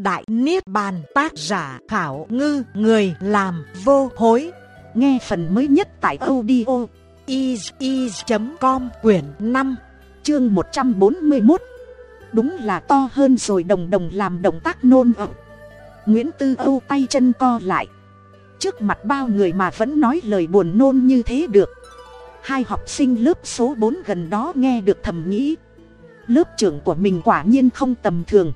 Đại Niết Bàn, tác giả khảo ngư, người làm vô hối. Nghe phần mới nhất tại audio is.com quyển 5 chương 141. Đúng là to hơn rồi, đồng đồng làm động tác nôn ẩm. Nguyễn Tư Âu tay chân co lại. Trước mặt bao người mà vẫn nói lời buồn nôn như thế được. Hai học sinh lớp số 4 gần đó nghe được thầm nghĩ. Lớp trưởng của mình quả nhiên không tầm thường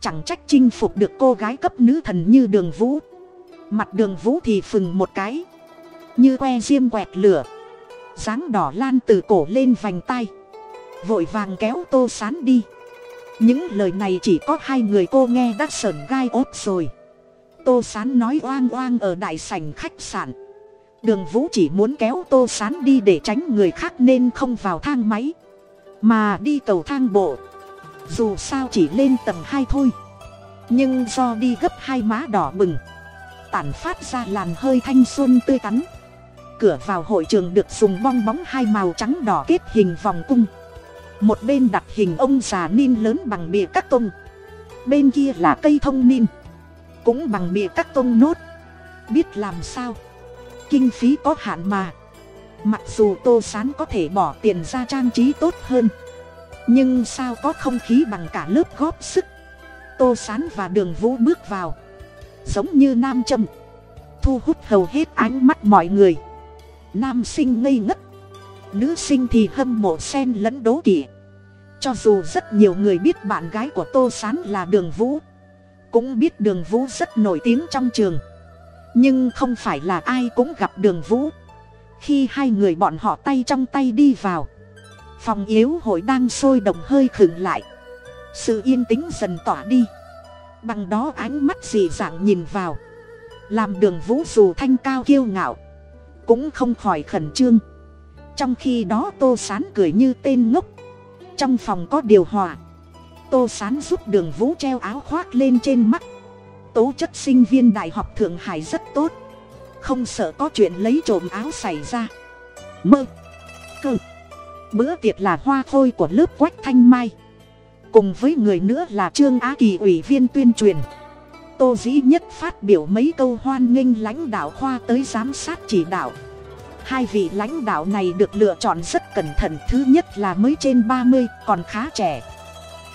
chẳng trách chinh phục được cô gái cấp nữ thần như đường vũ. Mặt đường vũ thì phừng một cái. Như que diêm quẹt lửa. Dáng đỏ lan từ cổ lên vành tay vội vàng kéo tô sán đi. Những lời này chỉ có hai người cô nghe đã sởn gai ốt rồi. Tô sán nói oang oang ở đại sảnh khách sạn. Đường vũ chỉ muốn kéo tô sán đi để tránh người khác nên không vào thang máy. Mà đi cầu thang bộ dù sao chỉ lên tầng hai thôi. Nhưng do đi gấp hai má đỏ bừng. Tản phát ra làn hơi thanh xuân tươi tắn. Cửa vào hội trường được dùng bong bóng hai màu trắng đỏ kết hình vòng cung. Một bên đặt hình ông già nin lớn bằng bìa các tông. Bên kia là cây thông nin. Cũng bằng bìa các tông nốt. Biết làm sao? Kinh phí có hạn mà. Mặc dù tô sán có thể bỏ tiền ra trang trí tốt hơn nhưng sao có không khí bằng cả lớp góp sức? Tô sán và đường vũ bước vào. Giống như nam châm. Thu hút hầu hết ánh mắt mọi người. Nam sinh ngây ngất. Nữ sinh thì hâm mộ sen lẫn đố kỵ. Cho dù rất nhiều người biết bạn gái của tô sán là đường vũ, cũng biết đường vũ rất nổi tiếng trong trường. Nhưng không phải là ai cũng gặp đường vũ. Khi hai người bọn họ tay trong tay đi vào phòng yếu hội đang sôi động hơi khựng lại. Sự yên tĩnh dần tỏa đi. Bằng đó ánh mắt dị dạng nhìn vào. Làm đường vũ dù thanh cao kiêu ngạo. Cũng không khỏi khẩn trương. Trong khi đó tô sán cười như tên ngốc. Trong phòng có điều hòa. Tô sán giúp đường vũ treo áo khoác lên trên mắt. Tố chất sinh viên đại học thượng hải rất tốt. Không sợ có chuyện lấy trộm áo xảy ra. Mơ. Cơ bữa tiệc là hoa khôi của lớp quách thanh mai. Cùng với người nữa là trương á kỳ ủy viên tuyên truyền. Tô dĩ nhất phát biểu mấy câu hoan nghênh lãnh đạo khoa tới giám sát chỉ đạo. Hai vị lãnh đạo này được lựa chọn rất cẩn thận, thứ nhất là mới trên ba mươi, còn khá trẻ.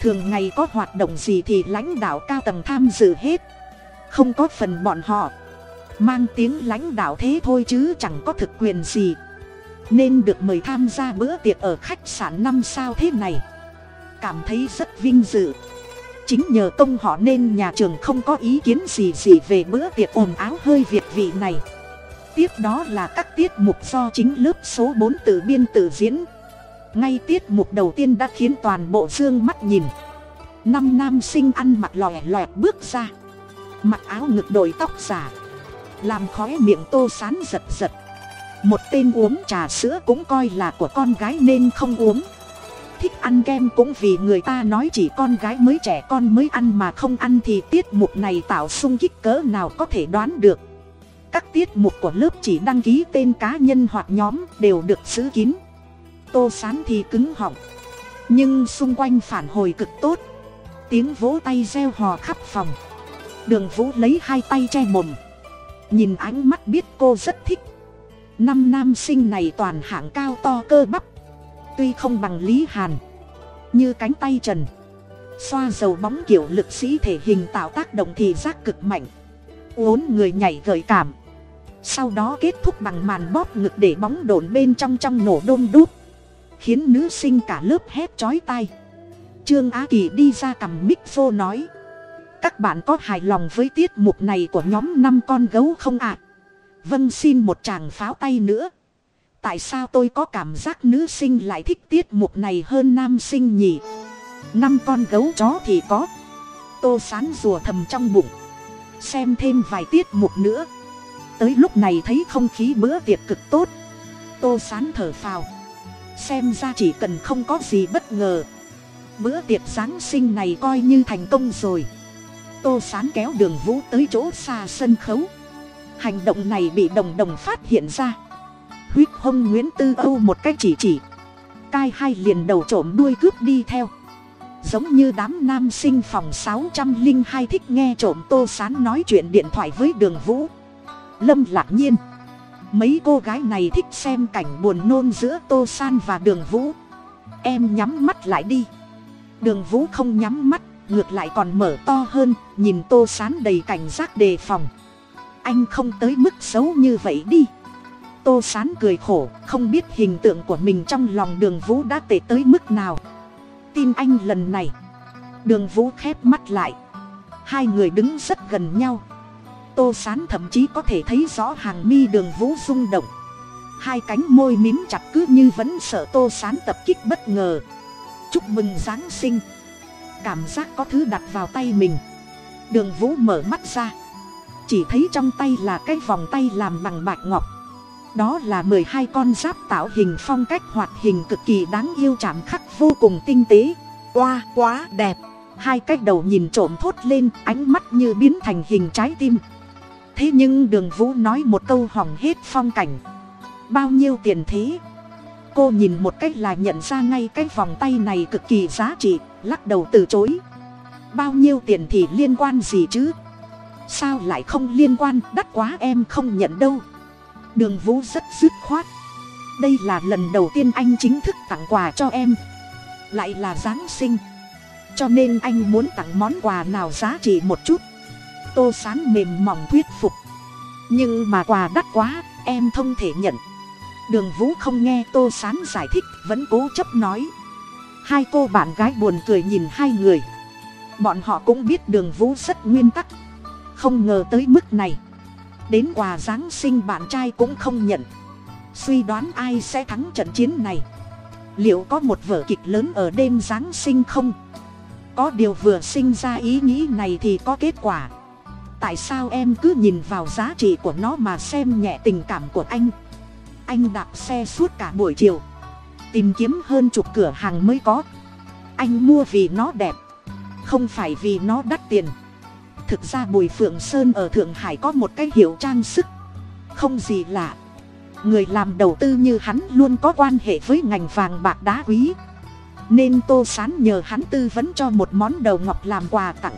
Thường ngày có hoạt động gì thì lãnh đạo cao tầng tham dự hết. Không có phần bọn họ. Mang tiếng lãnh đạo thế thôi chứ chẳng có thực quyền gì nên được mời tham gia bữa tiệc ở khách sạn năm sao thế này. Cảm thấy rất vinh dự. Chính nhờ công họ nên nhà trường không có ý kiến gì gì về bữa tiệc ồn áo hơi việt vị này. Tiếp đó là các tiết mục do chính lớp số bốn tự biên tự diễn. Ngay tiết mục đầu tiên đã khiến toàn bộ dương mắt nhìn. Năm nam sinh ăn mặc lòe loẹt bước ra. Mặc áo ngực đội tóc giả. Làm khói miệng tô sán giật giật một tên uống trà sữa cũng coi là của con gái nên không uống. Thích ăn kem cũng vì người ta nói chỉ con gái mới trẻ con mới ăn mà không ăn thì tiết mục này tạo sung kích cỡ nào có thể đoán được. Các tiết mục của lớp chỉ đăng ký tên cá nhân hoặc nhóm đều được giữ kín. Tô sán thì cứng họng. Nhưng xung quanh phản hồi cực tốt. Tiếng vỗ tay reo hò khắp phòng. Đường vũ lấy hai tay che mồm. Nhìn ánh mắt biết cô rất thích năm nam sinh này toàn hạng cao to cơ bắp. Tuy không bằng lý hàn, như cánh tay trần. Xoa dầu bóng kiểu lực sĩ thể hình tạo tác động thì giác cực mạnh. Uốn người nhảy gợi cảm. Sau đó kết thúc bằng màn bóp ngực để bóng đồn bên trong trong nổ đôn đút, khiến nữ sinh cả lớp hét chói tai. Trương á kỳ đi ra cầm mic vô nói, các bạn có hài lòng với tiết mục này của nhóm năm con gấu không ạ? à? Vâng xin một chàng pháo tay nữa. Tại sao tôi có cảm giác nữ sinh lại thích tiết mục này hơn nam sinh nhỉ? Năm con gấu chó thì có. Tô sán rùa thầm trong bụng. Xem thêm vài tiết mục nữa. Tới lúc này thấy không khí bữa tiệc cực tốt. Tô sán thở phào. Xem ra chỉ cần không có gì bất ngờ. Bữa tiệc giáng sinh này coi như thành công rồi. Tô sán kéo đường vũ tới chỗ xa sân khấu hành động này bị đồng đồng phát hiện ra. Huyết hông nguyễn tư âu một cách chỉ chỉ. Cai hai liền đầu trộm đuôi cướp đi theo. Giống như đám nam sinh phòng sáu trăm linh hai thích nghe trộm tô sán nói chuyện điện thoại với đường vũ. Lâm lạc nhiên. Mấy cô gái này thích xem cảnh buồn nôn giữa tô san và đường vũ. Em nhắm mắt lại đi. Đường vũ không nhắm mắt, ngược lại còn mở to hơn, nhìn tô sán đầy cảnh giác đề phòng anh không tới mức xấu như vậy đi. Tô sán cười khổ, không biết hình tượng của mình trong lòng đường vũ đã tệ tới mức nào. Tin anh lần này. Đường vũ khép mắt lại. Hai người đứng rất gần nhau. Tô sán thậm chí có thể thấy rõ hàng mi đường vũ rung động. Hai cánh môi mím chặt cứ như vẫn sợ tô sán tập kích bất ngờ. Chúc mừng giáng sinh. Cảm giác có thứ đặt vào tay mình. Đường vũ mở mắt ra chỉ thấy trong tay là cái vòng tay làm bằng bạch ngọc. Đó là mười hai con giáp tạo hình phong cách hoạt hình cực kỳ đáng yêu chạm khắc vô cùng tinh tế. Oa, quá đẹp. Hai cái đầu nhìn trộm thốt lên, ánh mắt như biến thành hình trái tim. Thế nhưng đường vũ nói một câu hỏng hết phong cảnh. Bao nhiêu tiền thế? Cô nhìn một cách là nhận ra ngay cái vòng tay này cực kỳ giá trị, lắc đầu từ chối. Bao nhiêu tiền thì liên quan gì chứ? Sao lại không liên quan, đắt quá em không nhận đâu. Đường vũ rất dứt khoát. Đây là lần đầu tiên anh chính thức tặng quà cho em. Lại là giáng sinh. Cho nên anh muốn tặng món quà nào giá trị một chút. Tô sán mềm mỏng thuyết phục. Nhưng mà quà đắt quá, em không thể nhận. Đường vũ không nghe tô sán giải thích, vẫn cố chấp nói. Hai cô bạn gái buồn cười nhìn hai người. Bọn họ cũng biết đường vũ rất nguyên tắc không ngờ tới mức này. Đến quà giáng sinh bạn trai cũng không nhận. Suy đoán ai sẽ thắng trận chiến này. Liệu có một vở kịch lớn ở đêm giáng sinh không? Có điều vừa sinh ra ý nghĩ này thì có kết quả. Tại sao em cứ nhìn vào giá trị của nó mà xem nhẹ tình cảm của anh? Anh đạp xe suốt cả buổi chiều. Tìm kiếm hơn chục cửa hàng mới có. Anh mua vì nó đẹp, không phải vì nó đắt tiền thực ra bùi phượng sơn ở thượng hải có một cái hiệu trang sức. Không gì lạ. Người làm đầu tư như hắn luôn có quan hệ với ngành vàng bạc đá quý. Nên tô sán nhờ hắn tư vấn cho một món đầu ngọc làm quà tặng.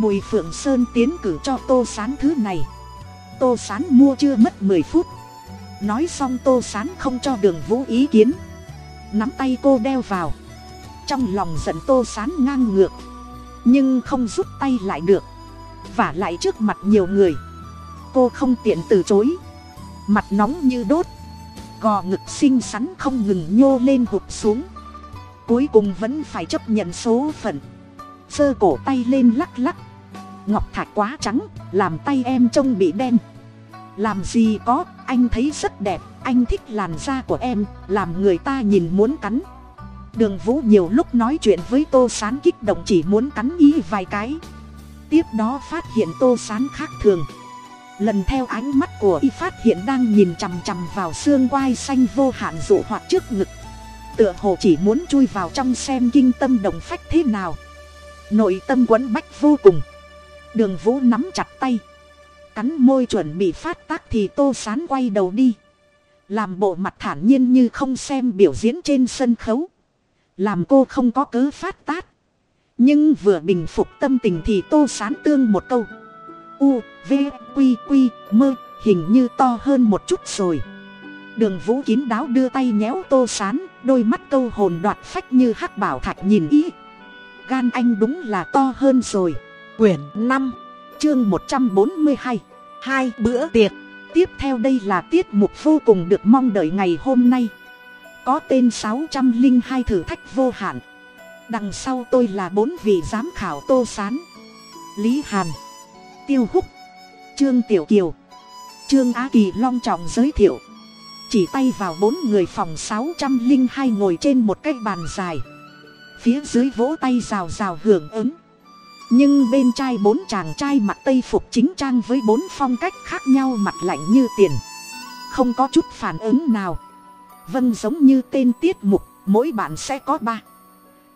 Bùi phượng sơn tiến cử cho tô sán thứ này. Tô sán mua chưa mất mười phút. Nói xong tô sán không cho đường vũ ý kiến. Nắm tay cô đeo vào. Trong lòng giận tô sán ngang ngược. Nhưng không rút tay lại được và lại trước mặt nhiều người. Cô không tiện từ chối. Mặt nóng như đốt. Gò ngực xinh xắn không ngừng nhô lên hụt xuống. Cuối cùng vẫn phải chấp nhận số phận. Sơ cổ tay lên lắc lắc. Ngọc thạch quá trắng, làm tay em trông bị đen. Làm gì có, anh thấy rất đẹp, anh thích làn da của em, làm người ta nhìn muốn cắn. Đường vũ nhiều lúc nói chuyện với tô sán kích động chỉ muốn cắn ý vài cái tiếp đó phát hiện tô sán khác thường. Lần theo ánh mắt của y phát hiện đang nhìn chằm chằm vào xương quai xanh vô hạn dụ hoặc trước ngực. Tựa hồ chỉ muốn chui vào trong xem kinh tâm đồng phách thế nào. Nội tâm quấn bách vô cùng. Đường vũ nắm chặt tay. Cắn môi chuẩn bị phát tác thì tô sán quay đầu đi. Làm bộ mặt thản nhiên như không xem biểu diễn trên sân khấu. Làm cô không có cớ phát tác nhưng vừa bình phục tâm tình thì tô sán tương một câu. U, v q q mơ, hình như to hơn một chút rồi. Đường vũ kín đáo đưa tay nhéo tô sán, đôi mắt câu hồn đoạt phách như hắc bảo thạch nhìn ý. Gan anh đúng là to hơn rồi. Quyển năm, chương một trăm bốn mươi hai hai bữa tiệc. Tiếp theo đây là tiết mục vô cùng được mong đợi ngày hôm nay. Có tên sáu trăm linh hai thử thách vô hạn đằng sau tôi là bốn vị giám khảo tô sán, lý hàn, tiêu húc, trương tiểu kiều, trương á kỳ long trọng giới thiệu. Chỉ tay vào bốn người phòng sáu trăm linh hai ngồi trên một cái bàn dài. Phía dưới vỗ tay rào rào hưởng ứng. Nhưng bên trai bốn chàng trai mặc tây phục chính trang với bốn phong cách khác nhau mặt lạnh như tiền. Không có chút phản ứng nào. Vâng giống như tên tiết mục, mỗi bạn sẽ có ba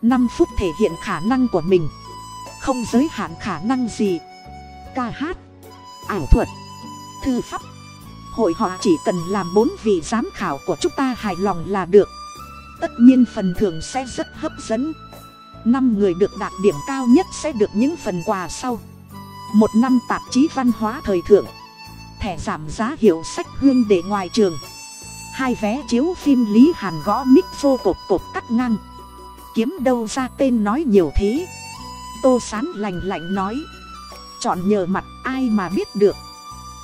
năm phút thể hiện khả năng của mình. Không giới hạn khả năng gì. Ca hát, ảo thuật, thư pháp. Hội họ chỉ cần làm bốn vị giám khảo của chúng ta hài lòng là được. Tất nhiên phần thưởng sẽ rất hấp dẫn. Năm người được đạt điểm cao nhất sẽ được những phần quà sau. Một năm tạp chí văn hóa thời thượng. Thẻ giảm giá hiệu sách hương để ngoài trường. Hai vé chiếu phim lý hàn gõ Mít vô cột cột cắt ngang kiếm đâu ra tên nói nhiều thế. Tô sán lành lạnh nói, chọn nhờ mặt ai mà biết được.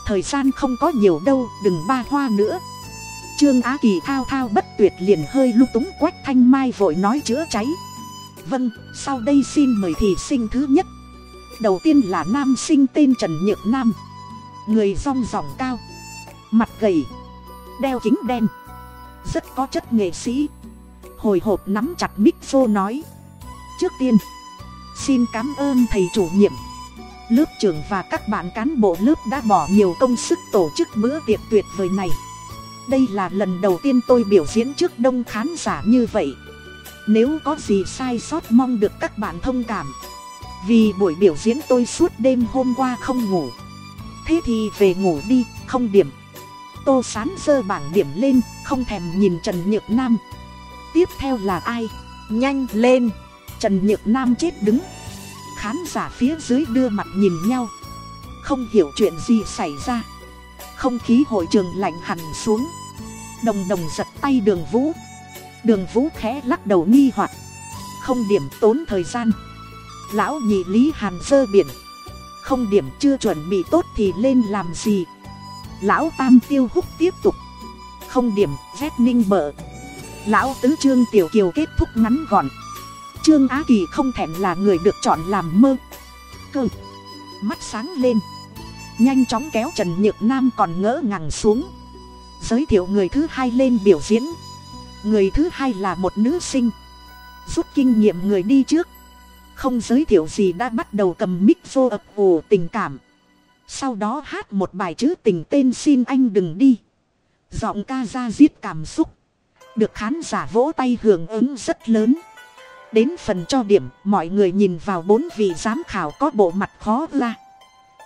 Thời gian không có nhiều đâu, đừng ba hoa nữa. Trương á kỳ thao thao bất tuyệt liền hơi lung túng quách thanh mai vội nói chữa cháy. Vâng sau đây xin mời thì sinh thứ nhất. Đầu tiên là nam sinh tên trần nhược nam. Người rong ròng cao, mặt gầy, đeo kính đen, rất có chất nghệ sĩ hồi hộp nắm chặt mic phô nói. Trước tiên, xin cảm ơn thầy chủ nhiệm. Lớp trưởng và các bạn cán bộ lớp đã bỏ nhiều công sức tổ chức bữa tiệc tuyệt vời này. Đây là lần đầu tiên tôi biểu diễn trước đông khán giả như vậy. Nếu có gì sai sót mong được các bạn thông cảm. Vì buổi biểu diễn tôi suốt đêm hôm qua không ngủ. Thế thì về ngủ đi, không điểm. Tô sán giơ bảng điểm lên, không thèm nhìn trần nhược nam tiếp theo là ai? Nhanh lên! Trần nhược nam chết đứng. Khán giả phía dưới đưa mặt nhìn nhau. Không hiểu chuyện gì xảy ra. Không khí hội trường lạnh hẳn xuống. Đồng đồng giật tay đường vũ. Đường vũ khẽ lắc đầu nghi hoặc. Không điểm tốn thời gian. Lão nhị lý hàn dơ biển. Không điểm chưa chuẩn bị tốt thì lên làm gì? Lão tam tiêu húc tiếp tục. Không điểm rét ninh bợ lão tứ trương tiểu kiều kết thúc ngắn gọn. Trương á kỳ không thèm là người được chọn làm mơ. Cơ. Mắt sáng lên. Nhanh chóng kéo trần nhược nam còn ngỡ ngàng xuống. Giới thiệu người thứ hai lên biểu diễn. Người thứ hai là một nữ sinh. Rút kinh nghiệm người đi trước. Không giới thiệu gì đã bắt đầu cầm mic vô ập ồ tình cảm. Sau đó hát một bài chữ tình tên xin anh đừng đi. Giọng ca ra giết cảm xúc được khán giả vỗ tay hưởng ứng rất lớn. Đến phần cho điểm, mọi người nhìn vào bốn vị giám khảo có bộ mặt khó la.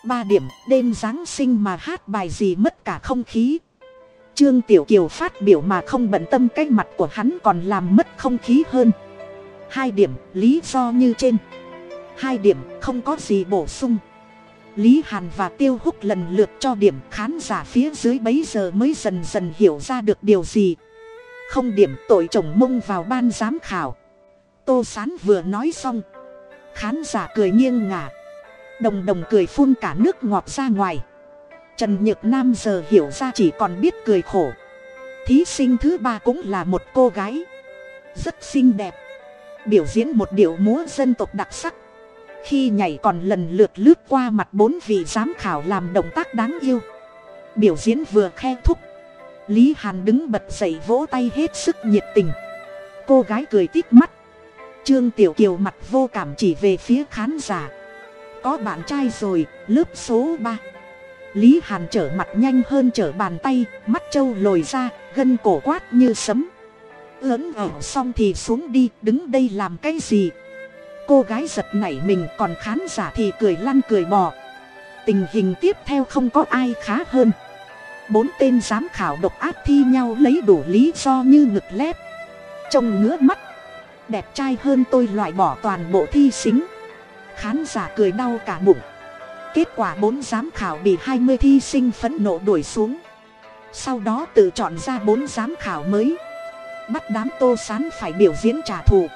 ba điểm, đêm giáng sinh mà hát bài gì mất cả không khí. Trương tiểu kiều phát biểu mà không bận tâm cái mặt của hắn còn làm mất không khí hơn. Hai điểm, lý do như trên. Hai điểm, không có gì bổ sung. Lý hàn và tiêu húc lần lượt cho điểm, khán giả phía dưới bấy giờ mới dần dần hiểu ra được điều gì không điểm tội chồng mông vào ban giám khảo. Tô sán vừa nói xong, khán giả cười nghiêng ngả, đồng đồng cười phun cả nước ngọt ra ngoài. Trần nhược nam giờ hiểu ra chỉ còn biết cười khổ. Thí sinh thứ ba cũng là một cô gái, rất xinh đẹp, biểu diễn một điệu múa dân tộc đặc sắc. Khi nhảy còn lần lượt lướt qua mặt bốn vị giám khảo làm động tác đáng yêu. Biểu diễn vừa khe thúc lý hàn đứng bật dậy vỗ tay hết sức nhiệt tình. Cô gái cười tít mắt. Trương tiểu kiều mặt vô cảm chỉ về phía khán giả. Có bạn trai rồi, lớp số ba. Lý hàn trở mặt nhanh hơn trở bàn tay, mắt trâu lồi ra, gân cổ quát như sấm. Lớn ở xong thì xuống đi, đứng đây làm cái gì? Cô gái giật nảy mình, còn khán giả thì cười lăn cười bò. Tình hình tiếp theo không có ai khá hơn bốn tên giám khảo độc ác thi nhau lấy đủ lý do như ngực lép. Trông ngứa mắt. Đẹp trai hơn tôi loại bỏ toàn bộ thi xính. Khán giả cười đau cả bụng. Kết quả bốn giám khảo bị hai mươi thi sinh phẫn nộ đuổi xuống. Sau đó tự chọn ra bốn giám khảo mới. Bắt đám tô sán phải biểu diễn trả thù.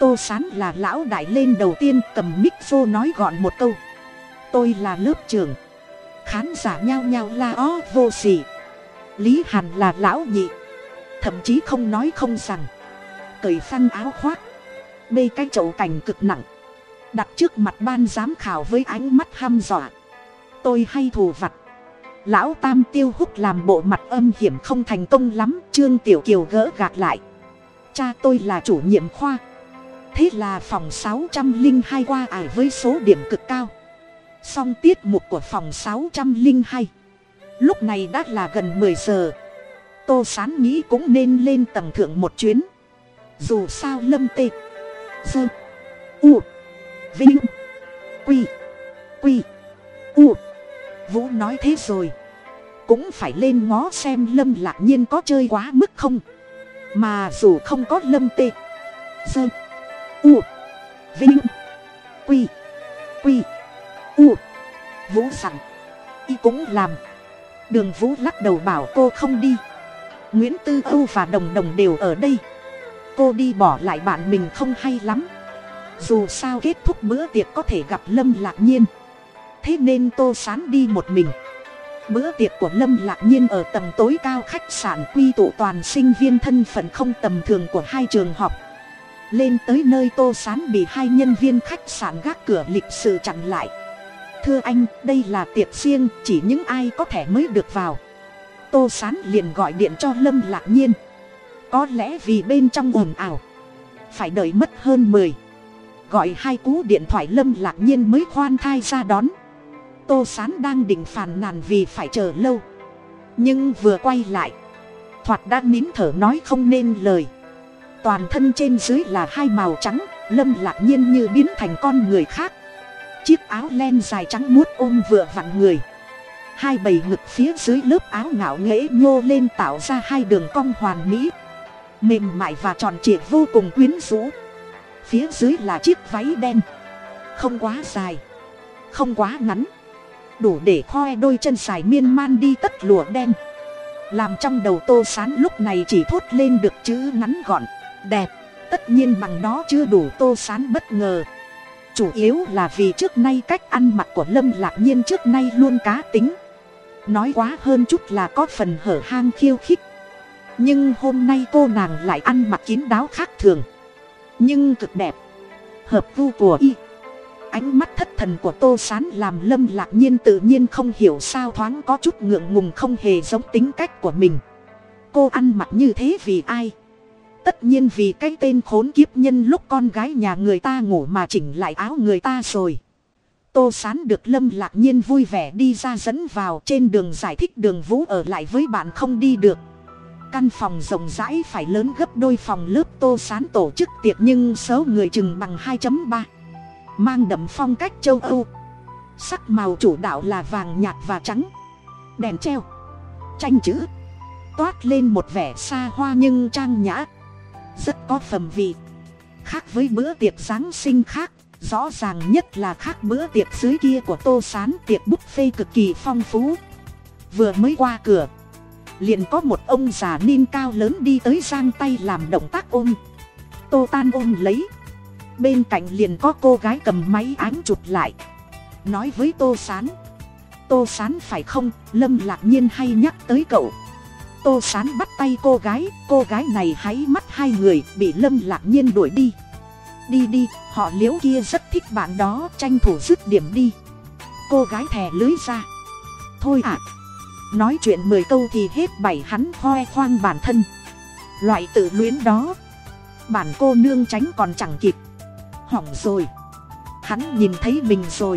Tô sán là lão đại lên đầu tiên cầm mic vô nói gọn một câu. Tôi là lớp trưởng khán giả nhao nhao la ó vô xỉ lý hàn là lão nhị. Thậm chí không nói không rằng. Cởi phăng áo khoác. Bê cái chậu cảnh cực nặng. Đặt trước mặt ban giám khảo với ánh mắt ham dọa. Tôi hay thù vặt. Lão tam tiêu hút làm bộ mặt âm hiểm không thành công lắm, trương tiểu kiều gỡ gạt lại. Cha tôi là chủ nhiệm khoa. Thế là phòng sáu trăm linh hai qua ải với số điểm cực cao xong tiết mục của phòng sáu trăm linh hai. Lúc này đã là gần mười giờ. Tô sán nghĩ cũng nên lên tầng thượng một chuyến. Dù sao lâm tê, dơ, u, vinh, quy quy, u, vũ nói thế rồi. Cũng phải lên ngó xem lâm lạc nhiên có chơi quá mức không. Mà dù không có lâm tê, dơ, u, vinh, quy quy u. Vũ sẵn. Y cũng làm. Đường vũ lắc đầu bảo cô không đi. Nguyễn tư âu và đồng đồng đều ở đây. Cô đi bỏ lại bạn mình không hay lắm. Dù sao kết thúc bữa tiệc có thể gặp lâm lạc nhiên. Thế nên tô sán đi một mình. Bữa tiệc của lâm lạc nhiên ở tầng tối cao khách sạn quy tụ toàn sinh viên thân phận không tầm thường của hai trường học. Lên tới nơi tô sán bị hai nhân viên khách sạn gác cửa lịch sự chặn lại thưa anh, đây là tiệc riêng, chỉ những ai có thể mới được vào. Tô sán liền gọi điện cho lâm lạc nhiên. Có lẽ vì bên trong ồn ào, phải đợi mất hơn mười. Gọi hai cú điện thoại lâm lạc nhiên mới khoan thai ra đón. Tô sán đang định phàn nàn vì phải chờ lâu. Nhưng vừa quay lại, thoạt đã nín thở nói không nên lời. Toàn thân trên dưới là hai màu trắng, lâm lạc nhiên như biến thành con người khác chiếc áo len dài trắng muốt ôm vừa vặn người. Hai bầy ngực phía dưới lớp áo ngạo nghễ nhô lên tạo ra hai đường cong hoàn mỹ. Mềm mại và tròn trịa vô cùng quyến rũ. Phía dưới là chiếc váy đen. Không quá dài. Không quá ngắn. Đủ để khoe đôi chân dài miên man đi tất lụa đen. Làm trong đầu tô sán lúc này chỉ thốt lên được chữ ngắn gọn, đẹp. Tất nhiên bằng đó chưa đủ tô sán bất ngờ chủ yếu là vì trước nay cách ăn mặc của lâm lạc nhiên trước nay luôn cá tính. Nói quá hơn chút là có phần hở hang khiêu khích. Nhưng hôm nay cô nàng lại ăn mặc kín đáo khác thường. Nhưng cực đẹp. Hợp vu của y. Ánh mắt thất thần của tô s á n làm lâm lạc nhiên tự nhiên không hiểu sao thoáng có chút ngượng ngùng không hề giống tính cách của mình. Cô ăn mặc như thế vì ai? Tất nhiên vì cái tên khốn kiếp nhân lúc con gái nhà người ta ngủ mà chỉnh lại áo người ta rồi. Tô s á n được lâm lạc nhiên vui vẻ đi ra dẫn vào trên đường giải thích đường vũ ở lại với bạn không đi được. Căn phòng rộng rãi phải lớn gấp đôi phòng lớp tô sán tổ chức tiệc nhưng số người chừng bằng 2.3 mang đậm phong cách châu âu. Sắc màu chủ đạo là vàng nhạt và trắng. Đèn treo. Tranh chữ. Toát lên một vẻ xa hoa nhưng trang nhã rất có phẩm vị. Khác với bữa tiệc giáng sinh khác, rõ ràng nhất là khác bữa tiệc dưới kia của tô sán tiệc buffet cực kỳ phong phú. Vừa mới qua cửa, liền có một ông già nin cao lớn đi tới giang tay làm động tác ôm. Tô tan ôm lấy. Bên cạnh liền có cô gái cầm máy ánh chụp lại. Nói với tô s á n tô s á n phải không, lâm lạc nhiên hay nhắc tới cậu? Tô s á n bắt tay cô gái. Cô gái này háy mắt hai người, bị lâm lạc nhiên đuổi đi. Đi đi, họ liếu kia rất thích bạn đó, tranh thủ dứt điểm đi. Cô gái thè lưới ra. Thôi ạ. Nói chuyện mười câu thì hết bảy hắn hoe khoang bản thân. Loại tự luyến đó. Bản cô nương tránh còn chẳng kịp. Hỏng rồi. Hắn nhìn thấy mình rồi.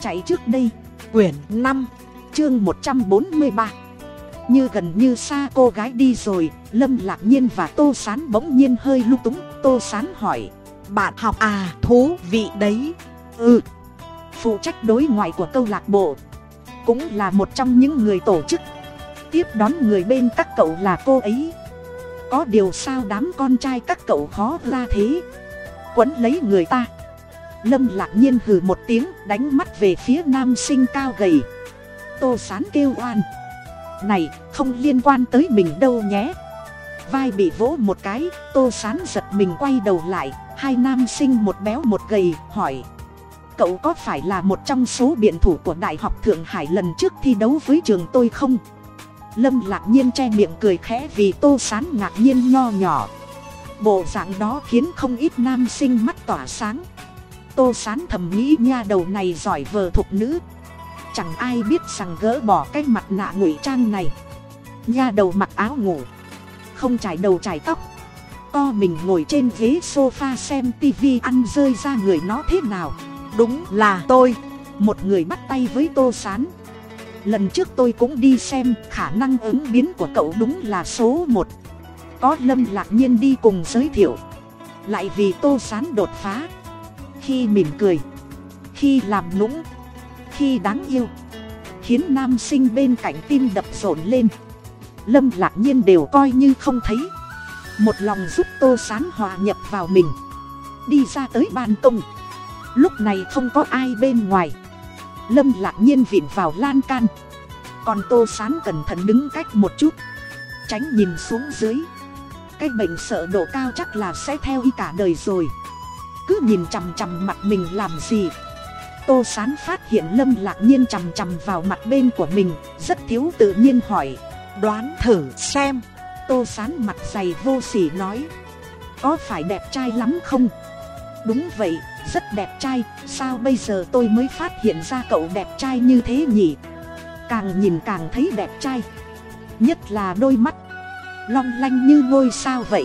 Chạy trước đây. Quyển năm, chương một trăm bốn mươi ba như gần như xa cô gái đi rồi, lâm lạc nhiên và tô sán bỗng nhiên hơi lung túng. Tô sán hỏi, bạn học à thú vị đấy. Ừ. Phụ trách đối ngoại của câu lạc bộ, cũng là một trong những người tổ chức. Tiếp đón người bên các cậu là cô ấy. Có điều sao đám con trai các cậu khó ra thế? Quấn lấy người ta. Lâm lạc nhiên hừ một tiếng, đánh mắt về phía nam sinh cao gầy. Tô sán kêu oan này, không liên quan tới mình đâu nhé. Vai bị vỗ một cái, tô sán giật mình quay đầu lại, hai nam sinh một béo một gầy, hỏi. Cậu có phải là một trong số biện thủ của đại học thượng hải lần trước thi đấu với trường tôi không? Lâm lạc nhiên che miệng cười khẽ vì tô sán ngạc nhiên nho nhỏ. Bộ dạng đó khiến không ít nam sinh mắt tỏa sáng. Tô sán thầm nghĩ nha đầu này giỏi vờ thục nữ chẳng ai biết rằng gỡ bỏ cái mặt nạ ngụy trang này. Nha đầu mặc áo ngủ. Không trải đầu trải tóc. Co mình ngồi trên ghế sofa xem tivi ăn rơi ra người nó thế nào. Đúng là tôi. Một người bắt tay với tô sán. Lần trước tôi cũng đi xem, khả năng ứng biến của cậu đúng là số một. Có lâm lạc nhiên đi cùng giới thiệu. Lại vì tô sán đột phá. Khi mỉm cười. Khi làm nũng khi đáng yêu. Khiến nam sinh bên cạnh tim đập rộn lên. Lâm lạc nhiên đều coi như không thấy. Một lòng giúp tô sán hòa nhập vào mình. Đi ra tới ban công. Lúc này không có ai bên ngoài. Lâm lạc nhiên vịn vào lan can. Còn tô sán cẩn thận đứng cách một chút. Tránh nhìn xuống dưới. Cái bệnh sợ độ cao chắc là sẽ theo y cả đời rồi. Cứ nhìn chằm chằm mặt mình làm gì tô sán phát hiện lâm lạc nhiên chằm chằm vào mặt bên của mình, rất thiếu tự nhiên hỏi, đoán thử xem. Tô sán mặt dày vô sỉ nói, có phải đẹp trai lắm không? Đúng vậy, rất đẹp trai, sao bây giờ tôi mới phát hiện ra cậu đẹp trai như thế nhỉ? Càng nhìn càng thấy đẹp trai, nhất là đôi mắt, long lanh như ngôi sao vậy.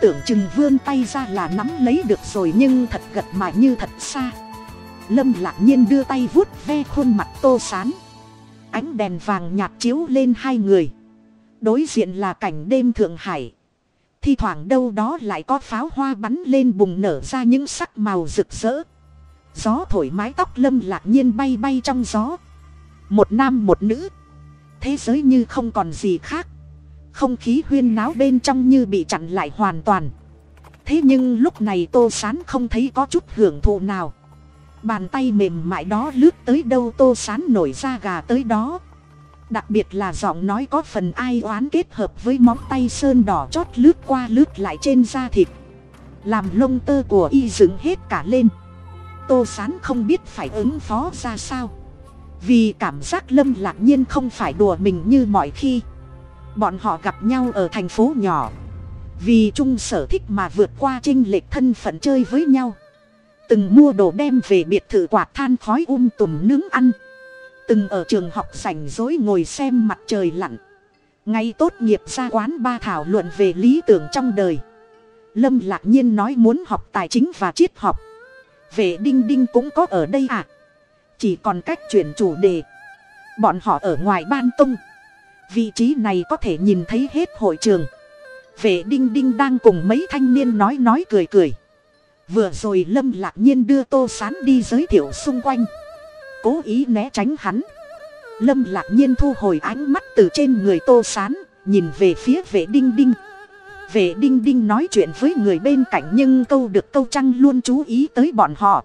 Tưởng chừng vươn tay ra là nắm lấy được rồi nhưng thật gật mà như thật xa lâm lạc nhiên đưa tay vuốt ve khuôn mặt tô sán. Ánh đèn vàng nhạt chiếu lên hai người. Đối diện là cảnh đêm thượng hải. Thi thoảng đâu đó lại có pháo hoa bắn lên bùng nở ra những sắc màu rực rỡ. Gió thổi mái tóc lâm lạc nhiên bay bay trong gió. Một nam một nữ. Thế giới như không còn gì khác. Không khí huyên náo bên trong như bị chặn lại hoàn toàn. Thế nhưng lúc này tô sán không thấy có chút hưởng thụ nào bàn tay mềm mại đó lướt tới đâu tô sán nổi ra gà tới đó. Đặc biệt là giọng nói có phần ai oán kết hợp với móng tay sơn đỏ chót lướt qua lướt lại trên da thịt. Làm lông tơ của y dựng hết cả lên. Tô sán không biết phải ứng phó ra sao. Vì cảm giác lâm lạc nhiên không phải đùa mình như mọi khi. Bọn họ gặp nhau ở thành phố nhỏ. Vì chung sở thích mà vượt qua chênh lệch thân phận chơi với nhau từng mua đồ đem về biệt thự quạt than khói um tùm nướng ăn. Từng ở trường học rảnh rối ngồi xem mặt trời lặn. Ngay tốt nghiệp ra quán ba thảo luận về lý tưởng trong đời. Lâm lạc nhiên nói muốn học tài chính và triết học. Về đinh đinh cũng có ở đây à? Chỉ còn cách chuyển chủ đề. Bọn họ ở ngoài ban tung vị trí này có thể nhìn thấy hết hội trường. Vệ đinh đinh đang cùng mấy thanh niên nói nói cười cười vừa rồi lâm lạc nhiên đưa tô sán đi giới thiệu xung quanh. Cố ý né tránh hắn. Lâm lạc nhiên thu hồi ánh mắt từ trên người tô sán, nhìn về phía vệ đinh đinh. Vệ đinh đinh nói chuyện với người bên cạnh nhưng câu được câu trăng luôn chú ý tới bọn họ.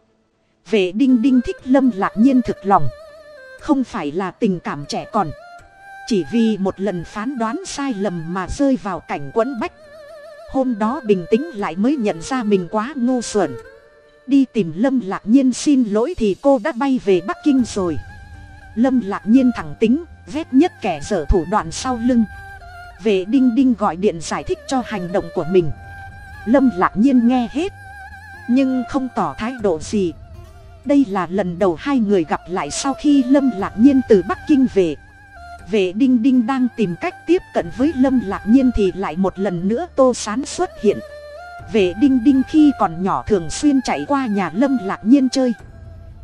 Vệ đinh đinh thích lâm lạc nhiên thực lòng. Không phải là tình cảm trẻ còn chỉ vì một lần phán đoán sai lầm mà rơi vào cảnh quẫn bách hôm đó bình tĩnh lại mới nhận ra mình quá ngu xuẩn. Đi tìm lâm lạc nhiên xin lỗi thì cô đã bay về bắc kinh rồi. Lâm lạc nhiên thẳng tính vét nhất kẻ dở thủ đoạn sau lưng. Về đinh đinh gọi điện giải thích cho hành động của mình. Lâm lạc nhiên nghe hết, nhưng không tỏ thái độ gì. Đây là lần đầu hai người gặp lại sau khi lâm lạc nhiên từ bắc kinh về vệ đinh đinh đang tìm cách tiếp cận với lâm lạc nhiên thì lại một lần nữa tô sán xuất hiện. Vệ đinh đinh khi còn nhỏ thường xuyên chạy qua nhà lâm lạc nhiên chơi.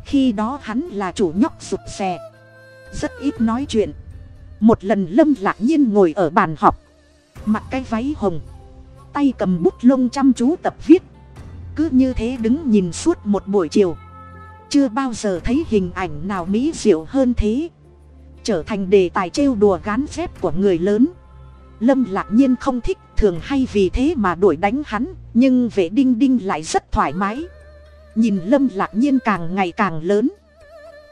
Khi đó hắn là chủ nhóc rụt xè rất ít nói chuyện. Một lần lâm lạc nhiên ngồi ở bàn học. Mặc cái váy hồng. Tay cầm bút lông chăm chú tập viết. Cứ như thế đứng nhìn suốt một buổi chiều. Chưa bao giờ thấy hình ảnh nào mỹ diệu hơn thế trở thành đề tài trêu đùa gán phép của người lớn. Lâm lạc nhiên không thích, thường hay vì thế mà đuổi đánh hắn, nhưng vệ đinh đinh lại rất thoải mái. Nhìn lâm lạc nhiên càng ngày càng lớn,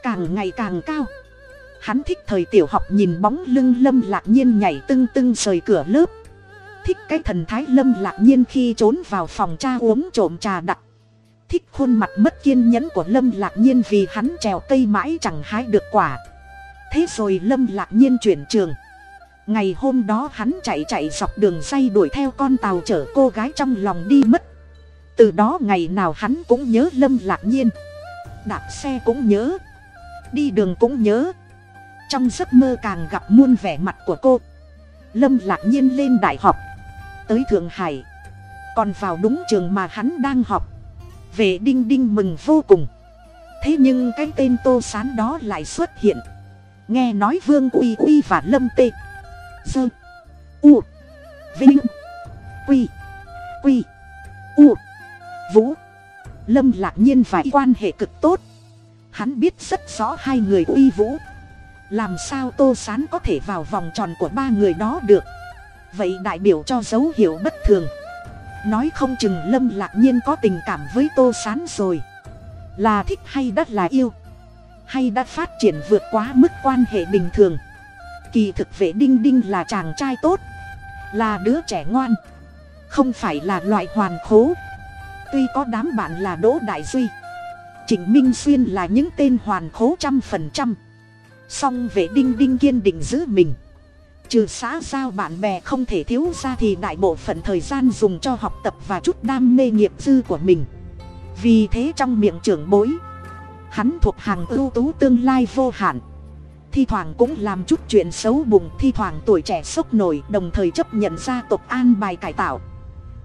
càng ngày càng cao. Hắn thích thời tiểu học nhìn bóng lưng lâm lạc nhiên nhảy tưng tưng rời cửa lớp. Thích cái thần thái lâm lạc nhiên khi trốn vào phòng cha uống trộm trà đặc. Thích khuôn mặt mất kiên nhẫn của lâm lạc nhiên vì hắn trèo cây mãi chẳng hái được quả thế rồi lâm lạc nhiên chuyển trường. Ngày hôm đó hắn chạy chạy dọc đường say đuổi theo con tàu chở cô gái trong lòng đi mất. Từ đó ngày nào hắn cũng nhớ lâm lạc nhiên. Đạp xe cũng nhớ. Đi đường cũng nhớ. Trong giấc mơ càng gặp muôn vẻ mặt của cô. Lâm lạc nhiên lên đại học. Tới thượng hải. Còn vào đúng trường mà hắn đang học. Về đinh đinh mừng vô cùng. Thế nhưng cái tên tô sán đó lại xuất hiện nghe nói vương quy quy và lâm tê. Sơ. U. Vinh. Quy. Quy. U. Vũ. Lâm lạc nhiên và quan hệ cực tốt. Hắn biết rất rõ hai người uy vũ. Làm sao tô sán có thể vào vòng tròn của ba người đó được? Vậy đại biểu cho dấu hiệu bất thường. Nói không chừng lâm lạc nhiên có tình cảm với tô sán rồi. Là thích hay đất là yêu? Hay đã phát triển vượt quá mức quan hệ bình thường. Kỳ thực vệ đinh đinh là chàng trai tốt, là đứa trẻ ngoan, không phải là loại hoàn khố. Tuy có đám bạn là đỗ đại duy, trịnh minh xuyên là những tên hoàn khố trăm phần trăm. Song vệ đinh đinh kiên định giữ mình, trừ xã giao bạn bè không thể thiếu ra thì đại bộ phận thời gian dùng cho học tập và chút đam mê nghiệp dư của mình. Vì thế trong miệng trưởng bối hắn thuộc hàng ưu tú tương lai vô hạn. Thi thoảng cũng làm chút chuyện xấu bụng, thi thoảng tuổi trẻ sốc nổi, đồng thời chấp nhận gia tộc an bài cải tạo.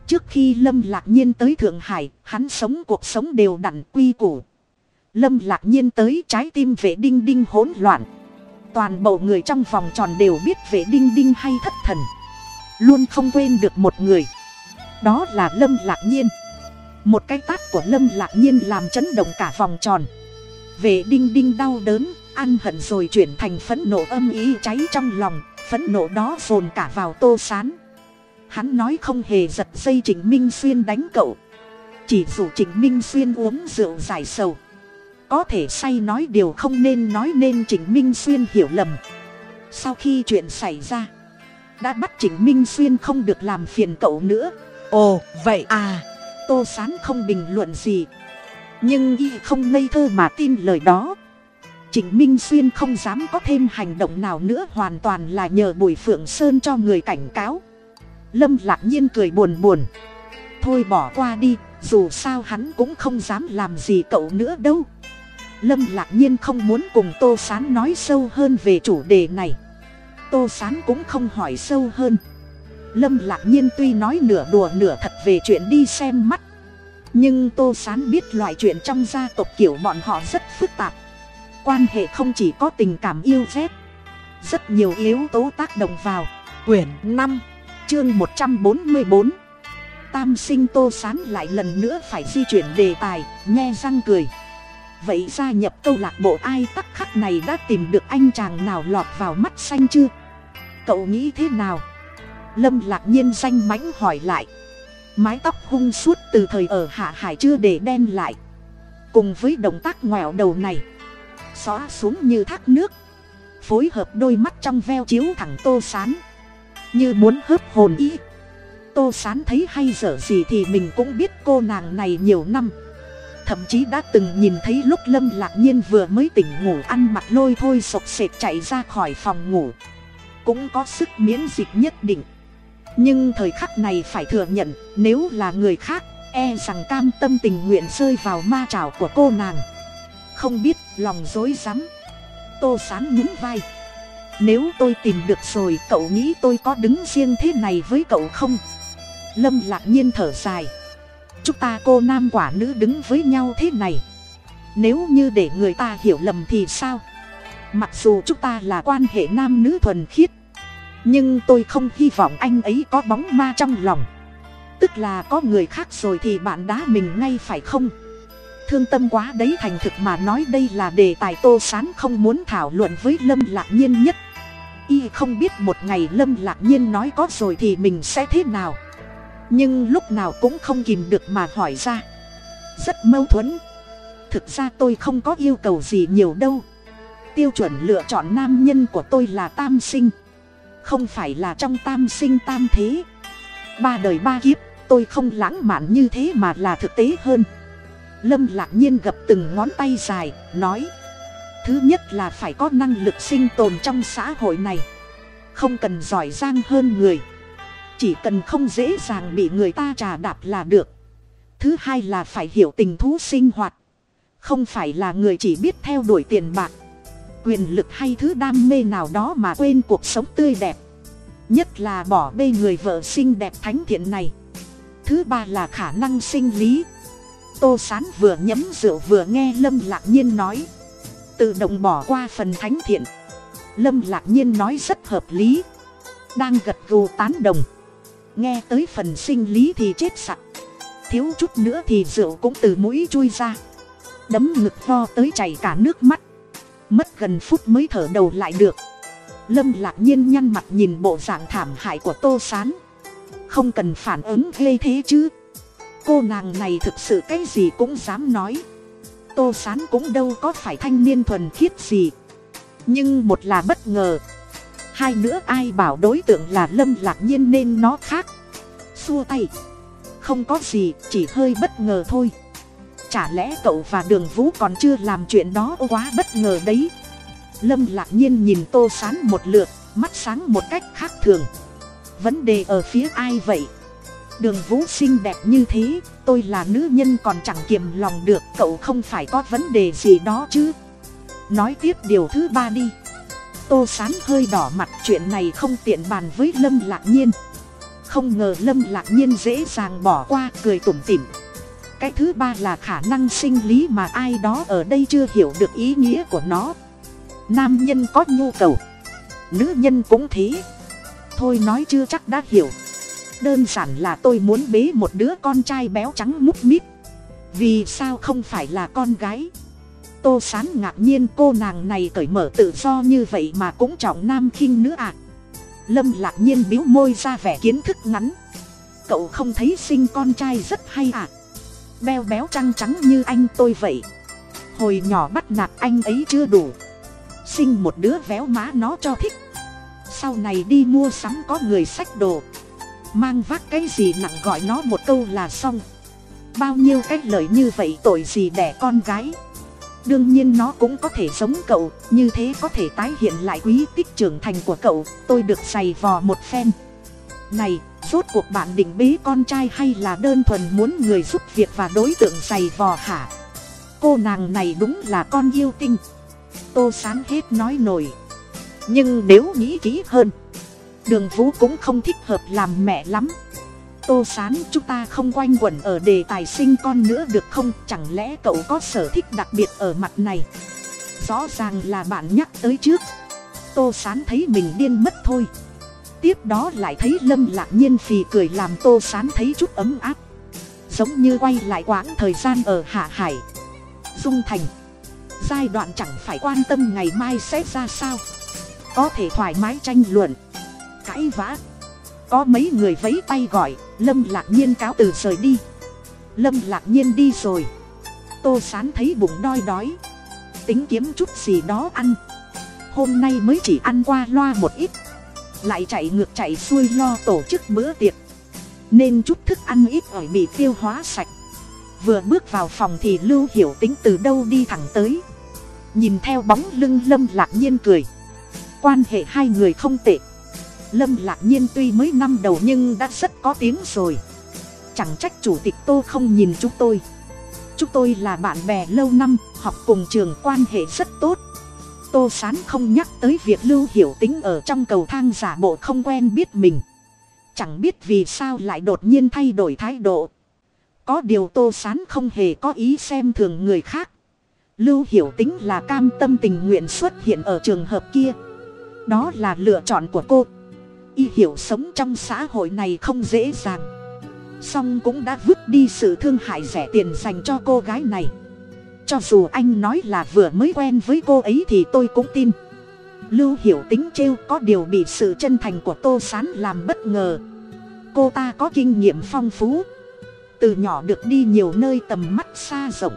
Trước khi lâm lạc nhiên tới thượng hải, hắn sống cuộc sống đều đặn quy củ. Lâm lạc nhiên tới trái tim vệ đinh đinh hỗn loạn. Toàn bộ người trong vòng tròn đều biết vệ đinh đinh hay thất thần. Luôn không quên được một người. Đó là lâm lạc nhiên. Một cái tát của lâm lạc nhiên làm chấn động cả vòng tròn về đinh đinh đau đớn ăn hận rồi chuyển thành phẫn nộ âm ý cháy trong lòng, phẫn nộ đó dồn cả vào tô sán. Hắn nói không hề giật dây trịnh minh xuyên đánh cậu. Chỉ dù trịnh minh xuyên uống rượu giải sầu. Có thể say nói điều không nên nói nên trịnh minh xuyên hiểu lầm. Sau khi chuyện xảy ra, đã bắt trịnh minh xuyên không được làm phiền cậu nữa. Ồ, vậy à? Tô sán không bình luận gì nhưng y không ngây thơ mà tin lời đó. Trịnh minh xuyên không dám có thêm hành động nào nữa, hoàn toàn là nhờ bùi phượng sơn cho người cảnh cáo. Lâm lạc nhiên cười buồn buồn. Thôi bỏ qua đi, dù sao hắn cũng không dám làm gì cậu nữa đâu. Lâm lạc nhiên không muốn cùng tô s á n nói sâu hơn về chủ đề này. Tô s á n cũng không hỏi sâu hơn. Lâm lạc nhiên tuy nói nửa đùa nửa thật về chuyện đi xem mắt nhưng tô s á n biết loại chuyện trong gia tộc kiểu bọn họ rất phức tạp. Quan hệ không chỉ có tình cảm yêu ghét rất nhiều yếu tố tác động vào. Quyển năm, chương một trăm bốn mươi bốn. Tam sinh tô sán lại lần nữa phải di chuyển đề tài nghe răng cười. Vậy gia nhập câu lạc bộ ai tắc khắc này đã tìm được anh chàng nào lọt vào mắt xanh chưa? Cậu nghĩ thế nào? Lâm lạc nhiên danh mãnh hỏi lại mái tóc hung suốt từ thời ở hạ hải chưa để đen lại. Cùng với động tác ngoẹo đầu này, xóa xuống như thác nước, phối hợp đôi mắt trong veo chiếu thẳng tô sán. Như muốn hớp hồn ý tô sán thấy hay dở gì thì mình cũng biết cô nàng này nhiều năm. Thậm chí đã từng nhìn thấy lúc lâm lạc nhiên vừa mới tỉnh ngủ ăn mặc lôi thôi sộc sệt chạy ra khỏi phòng ngủ. Cũng có sức miễn dịch nhất định nhưng thời khắc này phải thừa nhận, nếu là người khác e rằng cam tâm tình nguyện rơi vào ma trào của cô nàng. Không biết, lòng dối rắm, tô sán nhún vai. Nếu tôi tìm được rồi, cậu nghĩ tôi có đứng riêng thế này với cậu không? Lâm lạc nhiên thở dài. Chúng ta cô nam quả nữ đứng với nhau thế này. Nếu như để người ta hiểu lầm thì sao? Mặc dù chúng ta là quan hệ nam nữ thuần khiết nhưng tôi không hy vọng anh ấy có bóng ma trong lòng. Tức là có người khác rồi thì bạn đá mình ngay phải không? Thương tâm quá đấy, thành thực mà nói đây là đề tài tô sán không muốn thảo luận với lâm lạc nhiên nhất. Y không biết một ngày lâm lạc nhiên nói có rồi thì mình sẽ thế nào. Nhưng lúc nào cũng không kìm được mà hỏi ra. Rất mâu thuẫn. Thực ra tôi không có yêu cầu gì nhiều đâu. Tiêu chuẩn lựa chọn nam nhân của tôi là tam sinh không phải là trong tam sinh tam thế. Ba đời ba kiếp, tôi không lãng mạn như thế mà là thực tế hơn. Lâm lạc nhiên gập từng ngón tay dài, nói, thứ nhất là phải có năng lực sinh tồn trong xã hội này. Không cần giỏi giang hơn người. Chỉ cần không dễ dàng bị người ta trà đạp là được. Thứ hai là phải hiểu tình thú sinh hoạt. Không phải là người chỉ biết theo đuổi tiền bạc quyền lực hay thứ đam mê nào đó mà quên cuộc sống tươi đẹp. Nhất là bỏ bê người vợ xinh đẹp thánh thiện này. Thứ ba là khả năng sinh lý. Tô sán vừa nhấm rượu vừa nghe lâm lạc nhiên nói. Tự động bỏ qua phần thánh thiện. Lâm lạc nhiên nói rất hợp lý. Đang gật gù tán đồng. Nghe tới phần sinh lý thì chết sặc thiếu chút nữa thì rượu cũng từ mũi chui ra. Đấm ngực to tới chảy cả nước mắt mất gần phút mới thở đầu lại được. Lâm lạc nhiên nhăn mặt nhìn bộ dạng thảm hại của tô s á n không cần phản ứng ghê thế chứ. Cô nàng này thực sự cái gì cũng dám nói. Tô sán cũng đâu có phải thanh niên thuần khiết gì. Nhưng một là bất ngờ. Hai nữa ai bảo đối tượng là lâm lạc nhiên nên nó khác. Xua tay. Không có gì, chỉ hơi bất ngờ thôi chả lẽ cậu và đường vũ còn chưa làm chuyện đó quá bất ngờ đấy. Lâm lạc nhiên nhìn tô sán một lượt, mắt sáng một cách khác thường. Vấn đề ở phía ai vậy? Đường vũ xinh đẹp như thế, tôi là nữ nhân còn chẳng kiềm lòng được, cậu không phải có vấn đề gì đó chứ? Nói tiếp điều thứ ba đi. Tô sán hơi đỏ mặt, chuyện này không tiện bàn với lâm lạc nhiên. Không ngờ lâm lạc nhiên dễ dàng bỏ qua, cười tủm tỉm cái thứ ba là khả năng sinh lý mà ai đó ở đây chưa hiểu được ý nghĩa của nó. Nam nhân có nhu cầu, nữ nhân cũng thế. Thôi nói chưa chắc đã hiểu. Đơn giản là tôi muốn bế một đứa con trai béo trắng múc mít vì sao không phải là con gái? Tô sán ngạc nhiên cô nàng này cởi mở tự do như vậy mà cũng trọng nam khinh nữ ạ. À. lâm lạc nhiên biếu môi ra vẻ kiến thức ngắn. Cậu không thấy sinh con trai rất hay à beo béo trăng trắng như anh tôi vậy. Hồi nhỏ bắt nạt anh ấy chưa đủ. Sinh một đứa véo má nó cho thích. Sau này đi mua sắm có người xách đồ. Mang vác cái gì nặng gọi nó một câu là xong. Bao nhiêu cái lời như vậy tội gì đẻ con gái. Đương nhiên nó cũng có thể giống cậu, như thế có thể tái hiện lại quý tích trưởng thành của cậu. Tôi được giày vò một phen này, rốt cuộc bạn định bế con trai hay là đơn thuần muốn người giúp việc và đối tượng giày vò hả? Cô nàng này đúng là con yêu tinh. Tô sán hết nói nổi. Nhưng nếu nghĩ kỹ hơn, đường vũ cũng không thích hợp làm mẹ lắm. Tô sán, chúng ta không quanh quẩn ở đề tài sinh con nữa được không? Chẳng lẽ cậu có sở thích đặc biệt ở mặt này? Rõ ràng là bạn nhắc tới trước. Tô sán thấy mình điên mất thôi tiếp đó lại thấy lâm lạc nhiên phì cười làm tô sán thấy chút ấm áp. Giống như quay lại quãng thời gian ở hạ hải. Dung thành. Giai đoạn chẳng phải quan tâm ngày mai sẽ ra sao. Có thể thoải mái tranh luận. Cãi vã. Có mấy người vấy tay gọi, lâm lạc nhiên cáo từ rời đi. Lâm lạc nhiên đi rồi. Tô sán thấy bụng đoi đói. Tính kiếm chút gì đó ăn. Hôm nay mới chỉ ăn qua loa một ít lại chạy ngược chạy xuôi lo tổ chức bữa tiệc. Nên chút thức ăn ít ỏi bị tiêu hóa sạch. Vừa bước vào phòng thì lưu hiểu tính từ đâu đi thẳng tới. Nhìn theo bóng lưng lâm lạc nhiên cười. Quan hệ hai người không tệ. Lâm lạc nhiên tuy mới năm đầu nhưng đã rất có tiếng rồi. Chẳng trách chủ tịch tô không nhìn chúng tôi. Chúng tôi là bạn bè lâu năm, học cùng trường quan hệ rất tốt tô sán không nhắc tới việc lưu hiểu tính ở trong cầu thang giả bộ không quen biết mình. Chẳng biết vì sao lại đột nhiên thay đổi thái độ. Có điều tô sán không hề có ý xem thường người khác. Lưu hiểu tính là cam tâm tình nguyện xuất hiện ở trường hợp kia. Đó là lựa chọn của cô. Y hiểu sống trong xã hội này không dễ dàng. Song cũng đã vứt đi sự thương hại rẻ tiền dành cho cô gái này cho dù anh nói là vừa mới quen với cô ấy thì tôi cũng tin. Lưu hiểu tính trêu có điều bị sự chân thành của tô s á n làm bất ngờ. Cô ta có kinh nghiệm phong phú. Từ nhỏ được đi nhiều nơi tầm mắt xa rộng.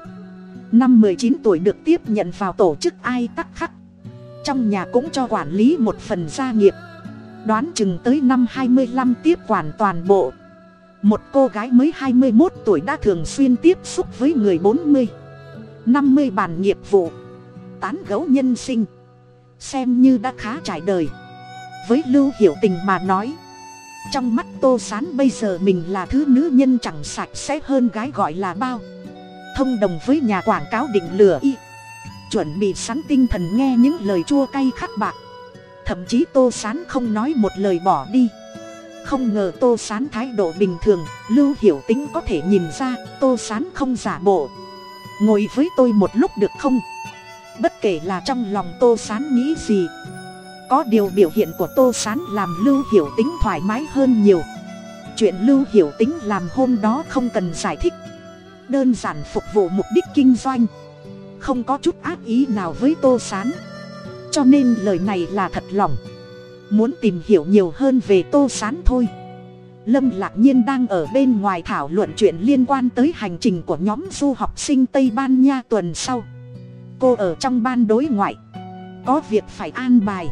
Năm mười chín tuổi được tiếp nhận vào tổ chức ai tắc khắc. Trong nhà cũng cho quản lý một phần gia nghiệp. Đoán chừng tới năm hai mươi năm tiếp quản toàn bộ. Một cô gái mới hai mươi một tuổi đã thường xuyên tiếp xúc với người bốn mươi năm mươi bản nghiệp vụ, tán gấu nhân sinh, xem như đã khá trải đời. Với lưu hiểu tình mà nói, trong mắt tô sán bây giờ mình là thứ nữ nhân chẳng sạch sẽ hơn gái gọi là bao. Thông đồng với nhà quảng cáo định lừa y, chuẩn bị sắn tinh thần nghe những lời chua cay khắc bạc. Thậm chí tô sán không nói một lời bỏ đi. Không ngờ tô sán thái độ bình thường, lưu hiểu tính có thể nhìn ra tô sán không giả bộ ngồi với tôi một lúc được không? Bất kể là trong lòng tô sán nghĩ gì, có điều biểu hiện của tô sán làm lưu hiểu tính thoải mái hơn nhiều. Chuyện lưu hiểu tính làm hôm đó không cần giải thích, đơn giản phục vụ mục đích kinh doanh, không có chút ác ý nào với tô sán. Cho nên lời này là thật lòng. Muốn tìm hiểu nhiều hơn về tô sán thôi lâm lạc nhiên đang ở bên ngoài thảo luận chuyện liên quan tới hành trình của nhóm du học sinh tây ban nha tuần sau. Cô ở trong ban đối ngoại. Có việc phải an bài.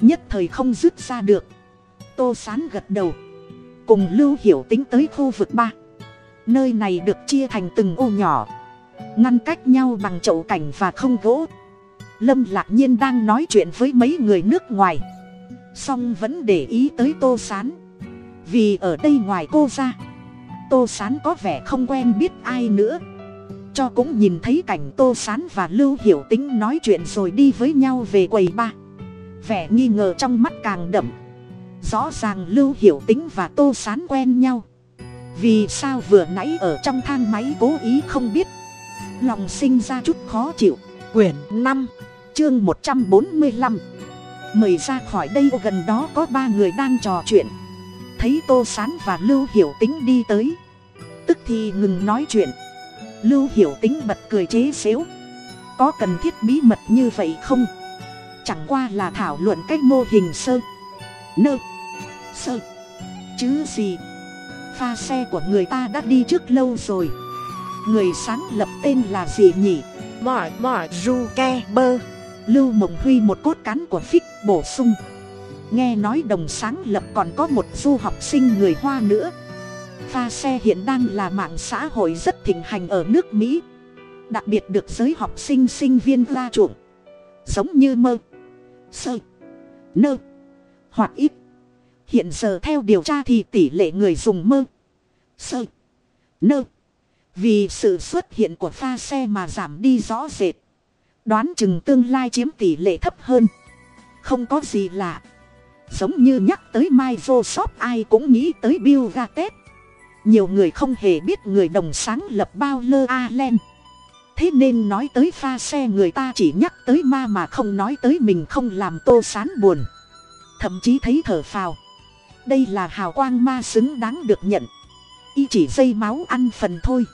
Nhất thời không dứt ra được. Tô sán gật đầu. Cùng lưu hiểu tính tới khu vực ba. Nơi này được chia thành từng ô nhỏ. Ngăn cách nhau bằng chậu cảnh và không gỗ. Lâm lạc nhiên đang nói chuyện với mấy người nước ngoài. Song vẫn để ý tới tô sán vì ở đây ngoài cô ra, tô sán có vẻ không quen biết ai nữa. Cho cũng nhìn thấy cảnh tô sán và lưu hiểu tính nói chuyện rồi đi với nhau về quầy ba. Vẻ nghi ngờ trong mắt càng đậm. Rõ ràng lưu hiểu tính và tô sán quen nhau. Vì sao vừa nãy ở trong thang máy cố ý không biết? Lòng sinh ra chút khó chịu. Quyển năm, chương một trăm bốn mươi lăm. Mời ra khỏi đây, gần đó có ba người đang trò chuyện thấy tô sán và lưu hiểu tính đi tới. Tức thì ngừng nói chuyện. Lưu hiểu tính bật cười chế xếu. Có cần thiết bí mật như vậy không? Chẳng qua là thảo luận cách mô hình sơ. Nơ. Sơ. Chứ gì? Pha xe của người ta đã đi trước lâu rồi. Người sáng lập tên là gì nhỉ? Mỏi mỏi ru ke bơ. Lưu mộng huy một cốt cán của phích bổ sung nghe nói đồng sáng lập còn có một du học sinh người hoa nữa. Pha xe hiện đang là mạng xã hội rất thịnh hành ở nước mỹ. Đặc biệt được giới học sinh sinh viên ra chuộng. Giống như mơ, sơ, nơ, hoặc ít. Hiện giờ theo điều tra thì tỷ lệ người dùng mơ, sơ, nơ. Vì sự xuất hiện của pha xe mà giảm đi rõ rệt. Đoán chừng tương lai chiếm tỷ lệ thấp hơn. Không có gì lạ giống như nhắc tới microsoft, ai cũng nghĩ tới bill gates. Nhiều người không hề biết người đồng sáng lập bao lơ Allen. thế nên nói tới pha xe người ta chỉ nhắc tới ma mà không nói tới mình không làm tô sán buồn. Thậm chí thấy thở phào. Đây là hào quang ma xứng đáng được nhận. Y chỉ dây máu ăn phần thôi.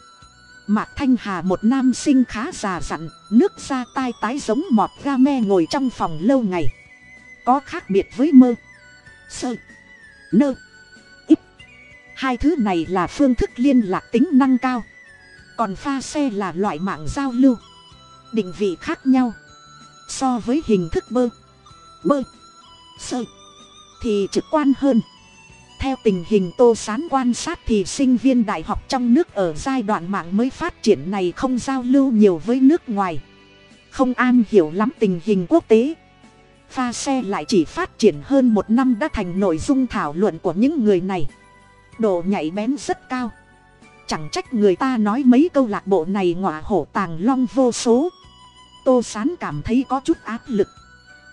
Mạc thanh hà một nam sinh khá già dặn, nước da tai tái giống mọt ga me ngồi trong phòng lâu ngày. Có khác biệt với mơ sơ. Nơ. Ít. Hai thứ này là phương thức liên lạc tính năng cao. Còn pha xe là loại mạng giao lưu. Định vị khác nhau. So với hình thức bơ. Bơ. Sơ. Thì trực quan hơn. Theo tình hình tô sán quan sát thì sinh viên đại học trong nước ở giai đoạn mạng mới phát triển này không giao lưu nhiều với nước ngoài. Không an hiểu lắm tình hình quốc tế pha xe lại chỉ phát triển hơn một năm đã thành nội dung thảo luận của những người này. Độ nhạy bén rất cao. Chẳng trách người ta nói mấy câu lạc bộ này ngọa hổ tàng long vô số. Tô sán cảm thấy có chút áp lực.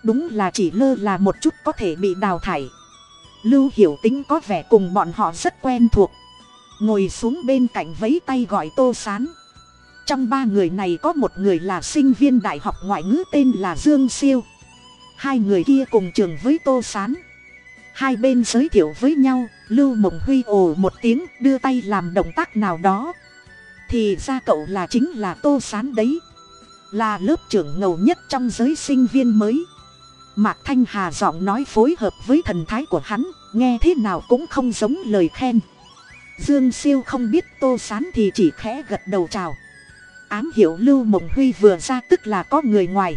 Đúng là chỉ lơ là một chút có thể bị đào thải. Lưu hiểu tính có vẻ cùng bọn họ rất quen thuộc. Ngồi xuống bên cạnh vấy tay gọi tô sán. Trong ba người này có một người là sinh viên đại học ngoại ngữ tên là dương siêu hai người kia cùng trường với tô sán. Hai bên giới thiệu với nhau, lưu mộng huy ồ một tiếng, đưa tay làm động tác nào đó. Thì ra cậu là chính là tô sán đấy. Là lớp trưởng ngầu nhất trong giới sinh viên mới. Mạc thanh hà giọng nói phối hợp với thần thái của hắn, nghe thế nào cũng không giống lời khen. Dương siêu không biết tô sán thì chỉ khẽ gật đầu chào. Ám hiểu lưu mộng huy vừa ra tức là có người ngoài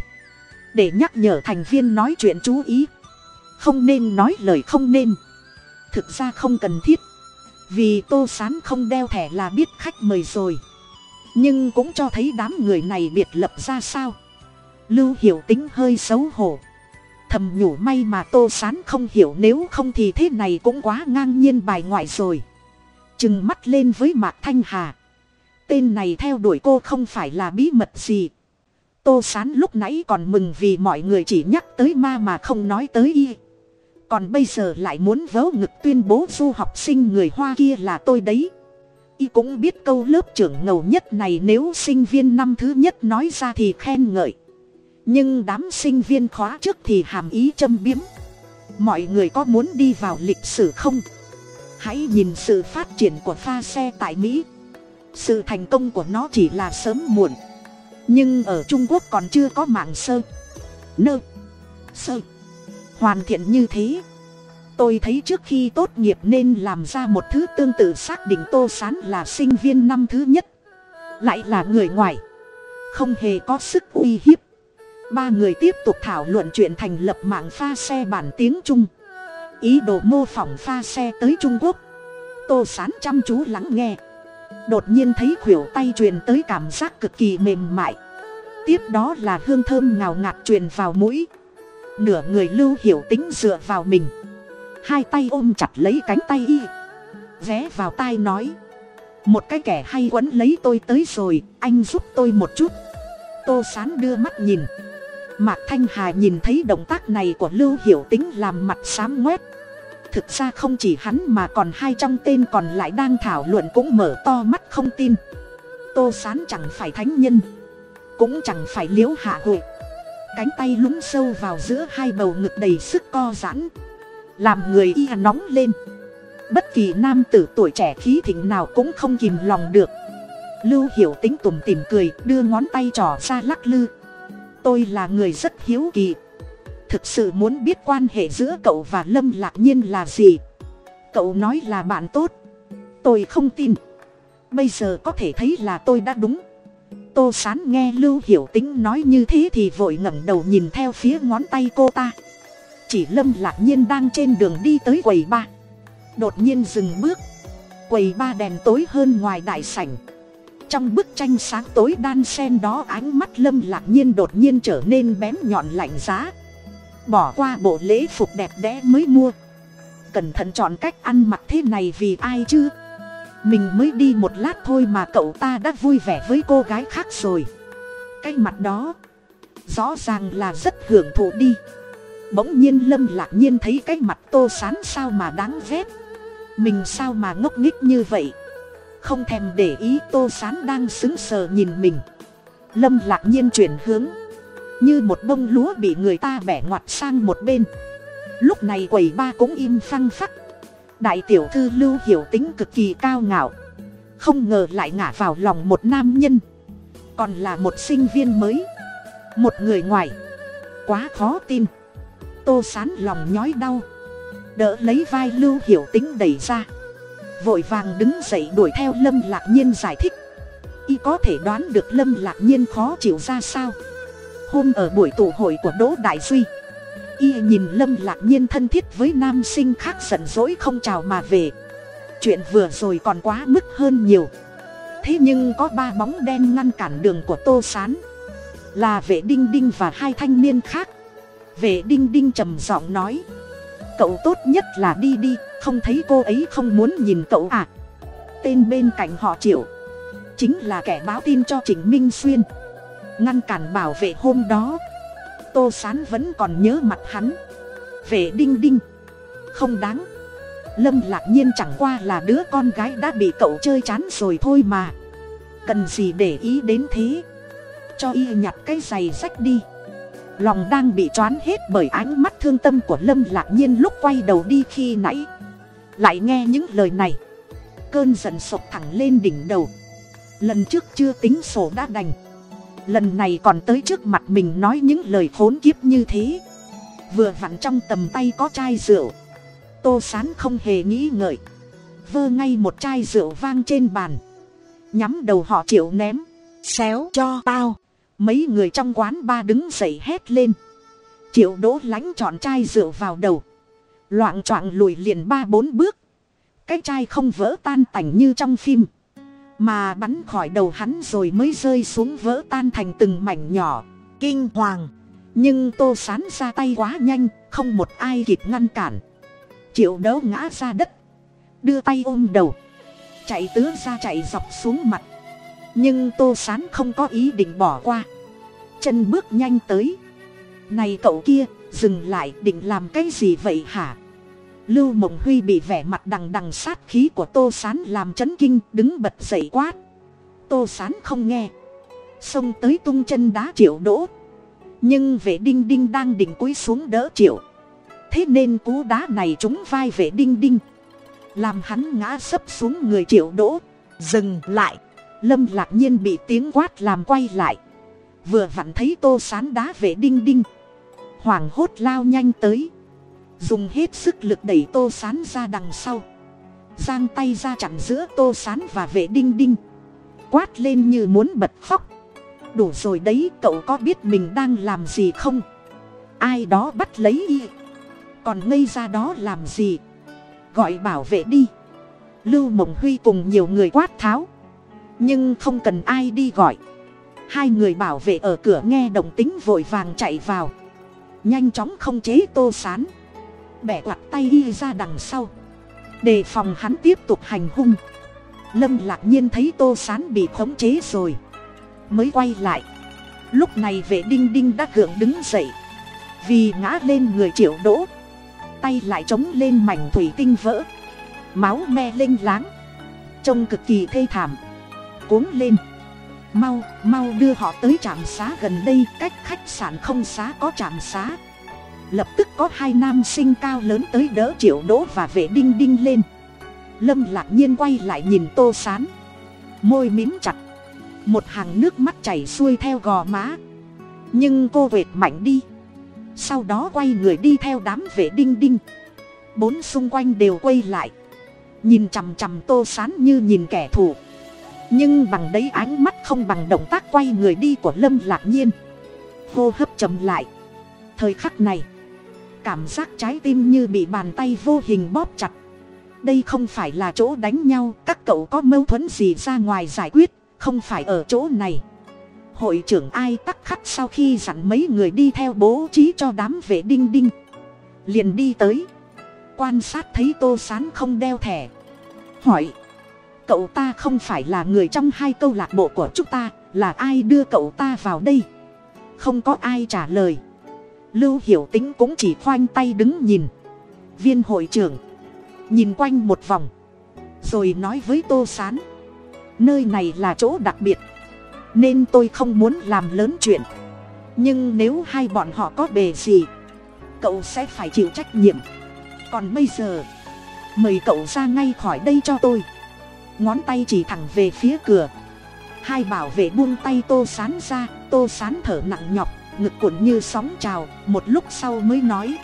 để nhắc nhở thành viên nói chuyện chú ý. Không nên nói lời không nên. Thực ra không cần thiết. Vì tô sán không đeo thẻ là biết khách mời rồi. Nhưng cũng cho thấy đám người này biệt lập ra sao. Lưu hiểu tính hơi xấu hổ. Thầm nhủ may mà tô sán không hiểu nếu không thì thế này cũng quá ngang nhiên bài ngoại rồi. Chừng mắt lên với mạc thanh hà. Tên này theo đuổi cô không phải là bí mật gì tô sán lúc nãy còn mừng vì mọi người chỉ nhắc tới ma mà không nói tới y. Còn bây giờ lại muốn vớ ngực tuyên bố du học sinh người hoa kia là tôi đấy. Y cũng biết câu lớp trưởng ngầu nhất này nếu sinh viên năm thứ nhất nói ra thì khen ngợi. Nhưng đám sinh viên khóa trước thì hàm ý châm biếm. Mọi người có muốn đi vào lịch sử không? Hãy nhìn sự phát triển của pha xe tại mỹ. Sự thành công của nó chỉ là sớm muộn nhưng ở trung quốc còn chưa có mạng sơ. Nơ. Sơ. Hoàn thiện như thế. Tôi thấy trước khi tốt nghiệp nên làm ra một thứ tương tự xác định tô sán là sinh viên năm thứ nhất. Lại là người ngoài. Không hề có sức uy hiếp. Ba người tiếp tục thảo luận chuyện thành lập mạng pha xe bản tiếng trung. Ý đồ mô phỏng pha xe tới trung quốc. Tô sán chăm chú lắng nghe đột nhiên thấy khuỷu tay truyền tới cảm giác cực kỳ mềm mại. Tiếp đó là hương thơm ngào ngạt truyền vào mũi. Nửa người lưu hiểu tính dựa vào mình. Hai tay ôm chặt lấy cánh tay y. Vé vào tai nói. Một cái kẻ hay quấn lấy tôi tới rồi, anh giúp tôi một chút. Tô sán đưa mắt nhìn. Mạc thanh hà nhìn thấy động tác này của lưu hiểu tính làm mặt xám ngoét thực ra không chỉ hắn mà còn hai trong tên còn lại đang thảo luận cũng mở to mắt không tin. Tô sán chẳng phải thánh nhân, cũng chẳng phải liếu hạ hội cánh tay lún sâu vào giữa hai bầu ngực đầy sức co giãn, làm người y nóng lên. Bất kỳ nam tử tuổi trẻ khí thịnh nào cũng không kìm lòng được. Lưu hiểu tính tủm tỉm cười, đưa ngón tay trỏ ra lắc lư. Tôi là người rất hiếu kỳ thực sự muốn biết quan hệ giữa cậu và lâm lạc nhiên là gì? Cậu nói là bạn tốt. Tôi không tin. Bây giờ có thể thấy là tôi đã đúng. Tô sán nghe lưu hiểu tính nói như thế thì vội ngẩng đầu nhìn theo phía ngón tay cô ta. Chỉ lâm lạc nhiên đang trên đường đi tới quầy ba. Đột nhiên dừng bước. Quầy ba đèn tối hơn ngoài đại sảnh. Trong bức tranh sáng tối đan sen đó ánh mắt lâm lạc nhiên đột nhiên trở nên bén nhọn lạnh giá bỏ qua bộ lễ phục đẹp đẽ mới mua. Cẩn thận chọn cách ăn mặc thế này vì ai chứ? Mình mới đi một lát thôi mà cậu ta đã vui vẻ với cô gái khác rồi. Cái mặt đó, rõ ràng là rất hưởng thụ đi. Bỗng nhiên lâm lạc nhiên thấy cái mặt tô sán sao mà đáng ghét. Mình sao mà ngốc nghích như vậy? Không thèm để ý tô sán đang xứng sờ nhìn mình. Lâm lạc nhiên chuyển hướng như một bông lúa bị người ta bẻ ngoặt sang một bên. Lúc này quầy ba cũng im phăng phắc. Đại tiểu thư lưu hiểu tính cực kỳ cao ngạo. Không ngờ lại ngả vào lòng một nam nhân. Còn là một sinh viên mới. Một người ngoài. Quá khó tin. Tô sán lòng nhói đau. Đỡ lấy vai lưu hiểu tính đẩy ra. Vội vàng đứng dậy đuổi theo lâm lạc nhiên giải thích. Y có thể đoán được lâm lạc nhiên khó chịu ra sao hôm ở buổi tụ hội của đỗ đại duy, y nhìn lâm lạc nhiên thân thiết với nam sinh khác giận dỗi không chào mà về. Chuyện vừa rồi còn quá mức hơn nhiều. Thế nhưng có ba bóng đen ngăn cản đường của tô s á n là vệ đinh đinh và hai thanh niên khác. Vệ đinh đinh trầm giọng nói, cậu tốt nhất là đi đi, không thấy cô ấy không muốn nhìn cậu à? Tên bên cạnh họ triệu, chính là kẻ báo tin cho trịnh minh xuyên ngăn cản bảo vệ hôm đó. Tô sán vẫn còn nhớ mặt hắn. Về đinh đinh. Không đáng. Lâm lạc nhiên chẳng qua là đứa con gái đã bị cậu chơi chán rồi thôi mà. Cần gì để ý đến thế? Cho y nhặt cái giày rách đi. Lòng đang bị choán hết bởi ánh mắt thương tâm của lâm lạc nhiên lúc quay đầu đi khi nãy. Lại nghe những lời này. Cơn giận sộc thẳng lên đỉnh đầu. Lần trước chưa tính sổ đã đành lần này còn tới trước mặt mình nói những lời khốn kiếp như thế. Vừa vặn trong tầm tay có chai rượu. Tô sán không hề nghĩ ngợi. Vơ ngay một chai rượu vang trên bàn. Nhắm đầu họ chịu ném. Xéo cho tao. Mấy người trong quán ba đứng dậy hét lên. Triệu đỗ lánh chọn chai rượu vào đầu. Loạng choạng lùi liền ba bốn bước. Cái chai không vỡ tan tành như trong phim mà bắn khỏi đầu hắn rồi mới rơi xuống vỡ tan thành từng mảnh nhỏ, kinh hoàng. Nhưng tô sán ra tay quá nhanh, không một ai kịp ngăn cản. Triệu đấu ngã ra đất, đưa tay ôm đầu. Chạy tứa ra chạy dọc xuống mặt. Nhưng tô sán không có ý định bỏ qua. Chân bước nhanh tới. Này cậu kia, dừng lại, định làm cái gì vậy hả? Lưu mộng huy bị vẻ mặt đằng đằng sát khí của tô s á n làm chấn kinh, đứng bật dậy quát. Tô s á n không nghe. Xông tới tung chân đá triệu đỗ. Nhưng vệ đinh đinh đang định cúi xuống đỡ triệu. Thế nên cú đá này trúng vai vệ đinh đinh. Làm hắn ngã sấp xuống người triệu đỗ. Dừng lại. Lâm lạc nhiên bị tiếng quát làm quay lại. Vừa vặn thấy tô sán đá vệ đinh đinh. Hoảng hốt lao nhanh tới dùng hết sức lực đẩy tô sán ra đằng sau. Giang tay ra chặn giữa tô sán và vệ đinh đinh. Quát lên như muốn bật khóc. Đủ rồi đấy, cậu có biết mình đang làm gì không? Ai đó bắt lấy y. Còn ngây ra đó làm gì? Gọi bảo vệ đi. Lưu mộng huy cùng nhiều người quát tháo. Nhưng không cần ai đi gọi. Hai người bảo vệ ở cửa nghe động tính vội vàng chạy vào. Nhanh chóng không chế tô sán bẻ quạt tay y ra đằng sau. Đề phòng hắn tiếp tục hành hung. Lâm lạc nhiên thấy tô sán bị khống chế rồi. Mới quay lại. Lúc này vệ đinh đinh đã gượng đứng dậy. Vì ngã lên người triệu đỗ. Tay lại chống lên mảnh thủy tinh vỡ. Máu me lênh láng. Trông cực kỳ thê thảm. Cuống lên. Mau mau đưa họ tới trạm xá gần đây, cách khách sạn không xá có trạm xá lập tức có hai nam sinh cao lớn tới đỡ triệu đỗ và vệ đinh đinh lên. Lâm lạc nhiên quay lại nhìn tô sán. Môi mím chặt. Một hàng nước mắt chảy xuôi theo gò má. Nhưng cô vệt mạnh đi. Sau đó quay người đi theo đám vệ đinh đinh. Bốn xung quanh đều quay lại. Nhìn chằm chằm tô sán như nhìn kẻ thù. Nhưng bằng đấy ánh mắt không bằng động tác quay người đi của lâm lạc nhiên. Hô hấp chậm lại. Thời khắc này cảm giác trái tim như bị bàn tay vô hình bóp chặt. Đây không phải là chỗ đánh nhau, các cậu có mâu thuẫn gì ra ngoài giải quyết, không phải ở chỗ này. Hội trưởng ai tắc khắc sau khi dặn mấy người đi theo bố trí cho đám vệ đinh đinh, liền đi tới. Quan sát thấy tô sán không đeo thẻ. Hỏi, cậu ta không phải là người trong hai câu lạc bộ của chúng ta, là ai đưa cậu ta vào đây? Không có ai trả lời lưu hiểu tính cũng chỉ khoanh tay đứng nhìn. Viên hội trưởng. Nhìn quanh một vòng. Rồi nói với tô s á n nơi này là chỗ đặc biệt. Nên tôi không muốn làm lớn chuyện. Nhưng nếu hai bọn họ có bề gì, cậu sẽ phải chịu trách nhiệm. Còn bây giờ, mời cậu ra ngay khỏi đây cho tôi. Ngón tay chỉ thẳng về phía cửa. Hai bảo vệ buông tay tô sán ra, tô sán thở nặng nhọc ngực cuộn như sóng trào, một lúc sau mới nói.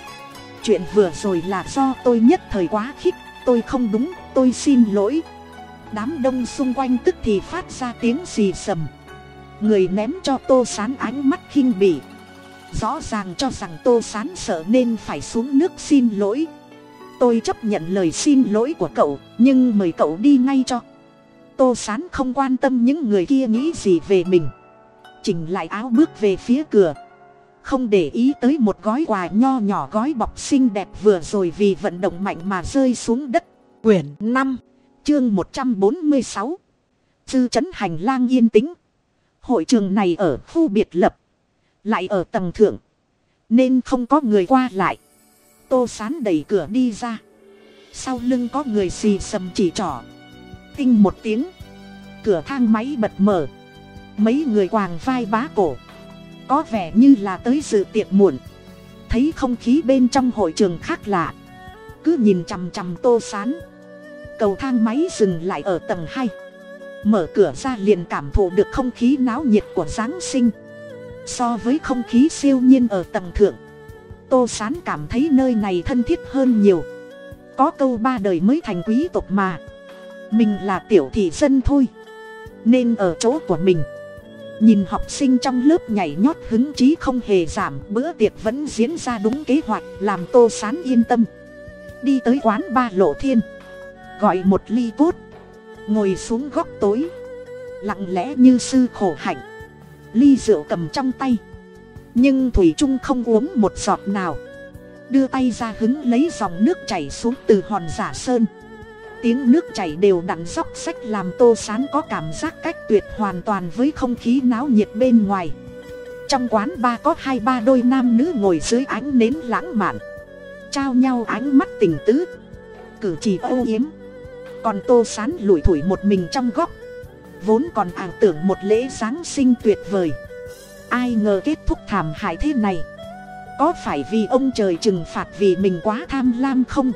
Chuyện vừa rồi là do tôi nhất thời quá khích, tôi không đúng, tôi xin lỗi. Đám đông xung quanh tức thì phát ra tiếng xì sầm người ném cho tô sán ánh mắt khinh bỉ. Rõ ràng cho rằng tô sán sợ nên phải xuống nước xin lỗi. Tôi chấp nhận lời xin lỗi của cậu, nhưng mời cậu đi ngay cho. Tô sán không quan tâm những người kia nghĩ gì về mình. Chỉnh lại áo bước về phía cửa không để ý tới một gói quà nho nhỏ gói bọc xinh đẹp vừa rồi vì vận động mạnh mà rơi xuống đất. Quyển năm, chương một trăm bốn mươi sáu. Dư chấn hành lang yên tĩnh. Hội trường này ở khu biệt lập, lại ở tầng thượng, nên không có người qua lại. Tô sán đẩy cửa đi ra. Sau lưng có người xì sầm chỉ trỏ. Tinh một tiếng, cửa thang máy bật mở. Mấy người quàng vai bá cổ có vẻ như là tới dự tiệc muộn. Thấy không khí bên trong hội trường khác lạ. Cứ nhìn chằm chằm tô sán. Cầu thang máy dừng lại ở tầng hai. Mở cửa ra liền cảm thụ được không khí náo nhiệt của giáng sinh. So với không khí siêu nhiên ở tầng thượng, tô sán cảm thấy nơi này thân thiết hơn nhiều. Có câu ba đời mới thành quý tộc mà. Mình là tiểu thị dân thôi. Nên ở chỗ của mình nhìn học sinh trong lớp nhảy nhót hứng chí không hề giảm, bữa tiệc vẫn diễn ra đúng kế hoạch, làm tô sán yên tâm. Đi tới quán ba lộ thiên, gọi một ly cốt, ngồi xuống góc tối. Lặng lẽ như sư khổ hạnh, ly rượu cầm trong tay. Nhưng thủy trung không uống một giọt nào. Đưa tay ra hứng lấy dòng nước chảy xuống từ hòn giả sơn tiếng nước chảy đều đặn dốc sách làm tô sán có cảm giác cách tuyệt hoàn toàn với không khí náo nhiệt bên ngoài. Trong quán ba có hai ba đôi nam nữ ngồi dưới ánh nến lãng mạn. Trao nhau ánh mắt tình tứ. Cử chỉ âu yếm. Còn tô sán lủi thủi một mình trong góc. Vốn còn ảo tưởng một lễ giáng sinh tuyệt vời. Ai ngờ kết thúc thảm hại thế này? Có phải vì ông trời trừng phạt vì mình quá tham lam không?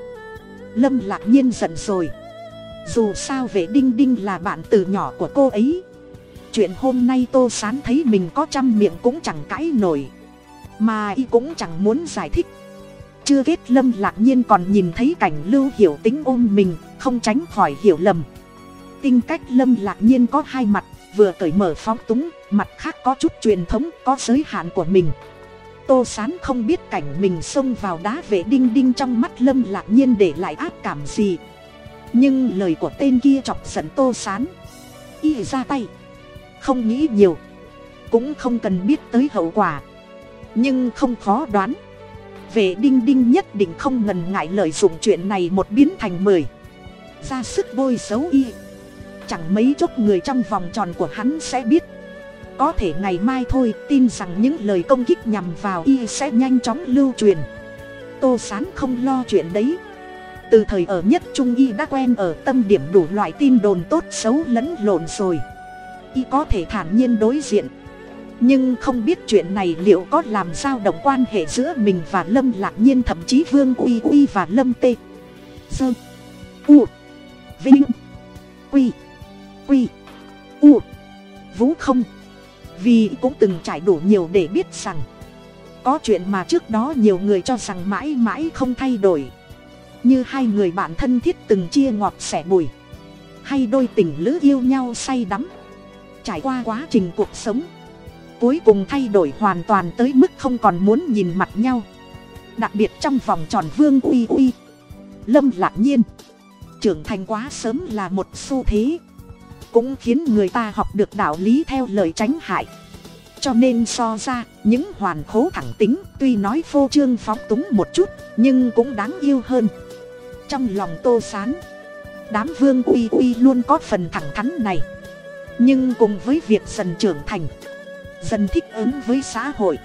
Lâm lạc nhiên giận rồi. Dù sao vệ đinh đinh là bạn từ nhỏ của cô ấy. Chuyện hôm nay tô sán thấy mình có trăm miệng cũng chẳng cãi nổi. Mà y cũng chẳng muốn giải thích. Chưa kết lâm lạc nhiên còn nhìn thấy cảnh lưu hiểu tính ôm mình, không tránh khỏi hiểu lầm. Tinh cách lâm lạc nhiên có hai mặt, vừa cởi mở phóng túng, mặt khác có chút truyền thống, có giới hạn của mình tô sán không biết cảnh mình xông vào đá vệ đinh đinh trong mắt lâm lạc nhiên để lại áp cảm gì. Nhưng lời của tên kia chọc giận tô sán. Y ra tay. Không nghĩ nhiều. Cũng không cần biết tới hậu quả. Nhưng không khó đoán. Vệ đinh đinh nhất định không ngần ngại lợi dụng chuyện này một biến thành mười. Ra sức bôi xấu y. Chẳng mấy chốc người trong vòng tròn của hắn sẽ biết có thể ngày mai thôi, tin rằng những lời công kích nhằm vào y sẽ nhanh chóng lưu truyền. Tô sán không lo chuyện đấy. Từ thời ở nhất trung y đã quen ở tâm điểm đủ loại tin đồn tốt xấu lẫn lộn rồi. Y có thể thản nhiên đối diện. Nhưng không biết chuyện này liệu có làm sao động quan hệ giữa mình và lâm lạc nhiên thậm chí vương uy uy và lâm tê. Dơ u. Vinh. Quy. Quy. U. Vũ không vì cũng từng trải đủ nhiều để biết rằng, có chuyện mà trước đó nhiều người cho rằng mãi mãi không thay đổi. Như hai người bạn thân thiết từng chia ngọt sẻ bùi. Hay đôi tình lữ yêu nhau say đắm. Trải qua quá trình cuộc sống, cuối cùng thay đổi hoàn toàn tới mức không còn muốn nhìn mặt nhau. Đặc biệt trong vòng tròn vương uy uy, lâm lạc nhiên, trưởng thành quá sớm là một xu thế cũng khiến người ta học được đạo lý theo lời tránh hại. Cho nên so ra, những hoàn khố thẳng tính, tuy nói phô trương phóng túng một chút, nhưng cũng đáng yêu hơn. Trong lòng tô sán, đám vương uy uy luôn có phần thẳng thắn này. Nhưng cùng với việc dần trưởng thành, dần thích ứng với xã hội,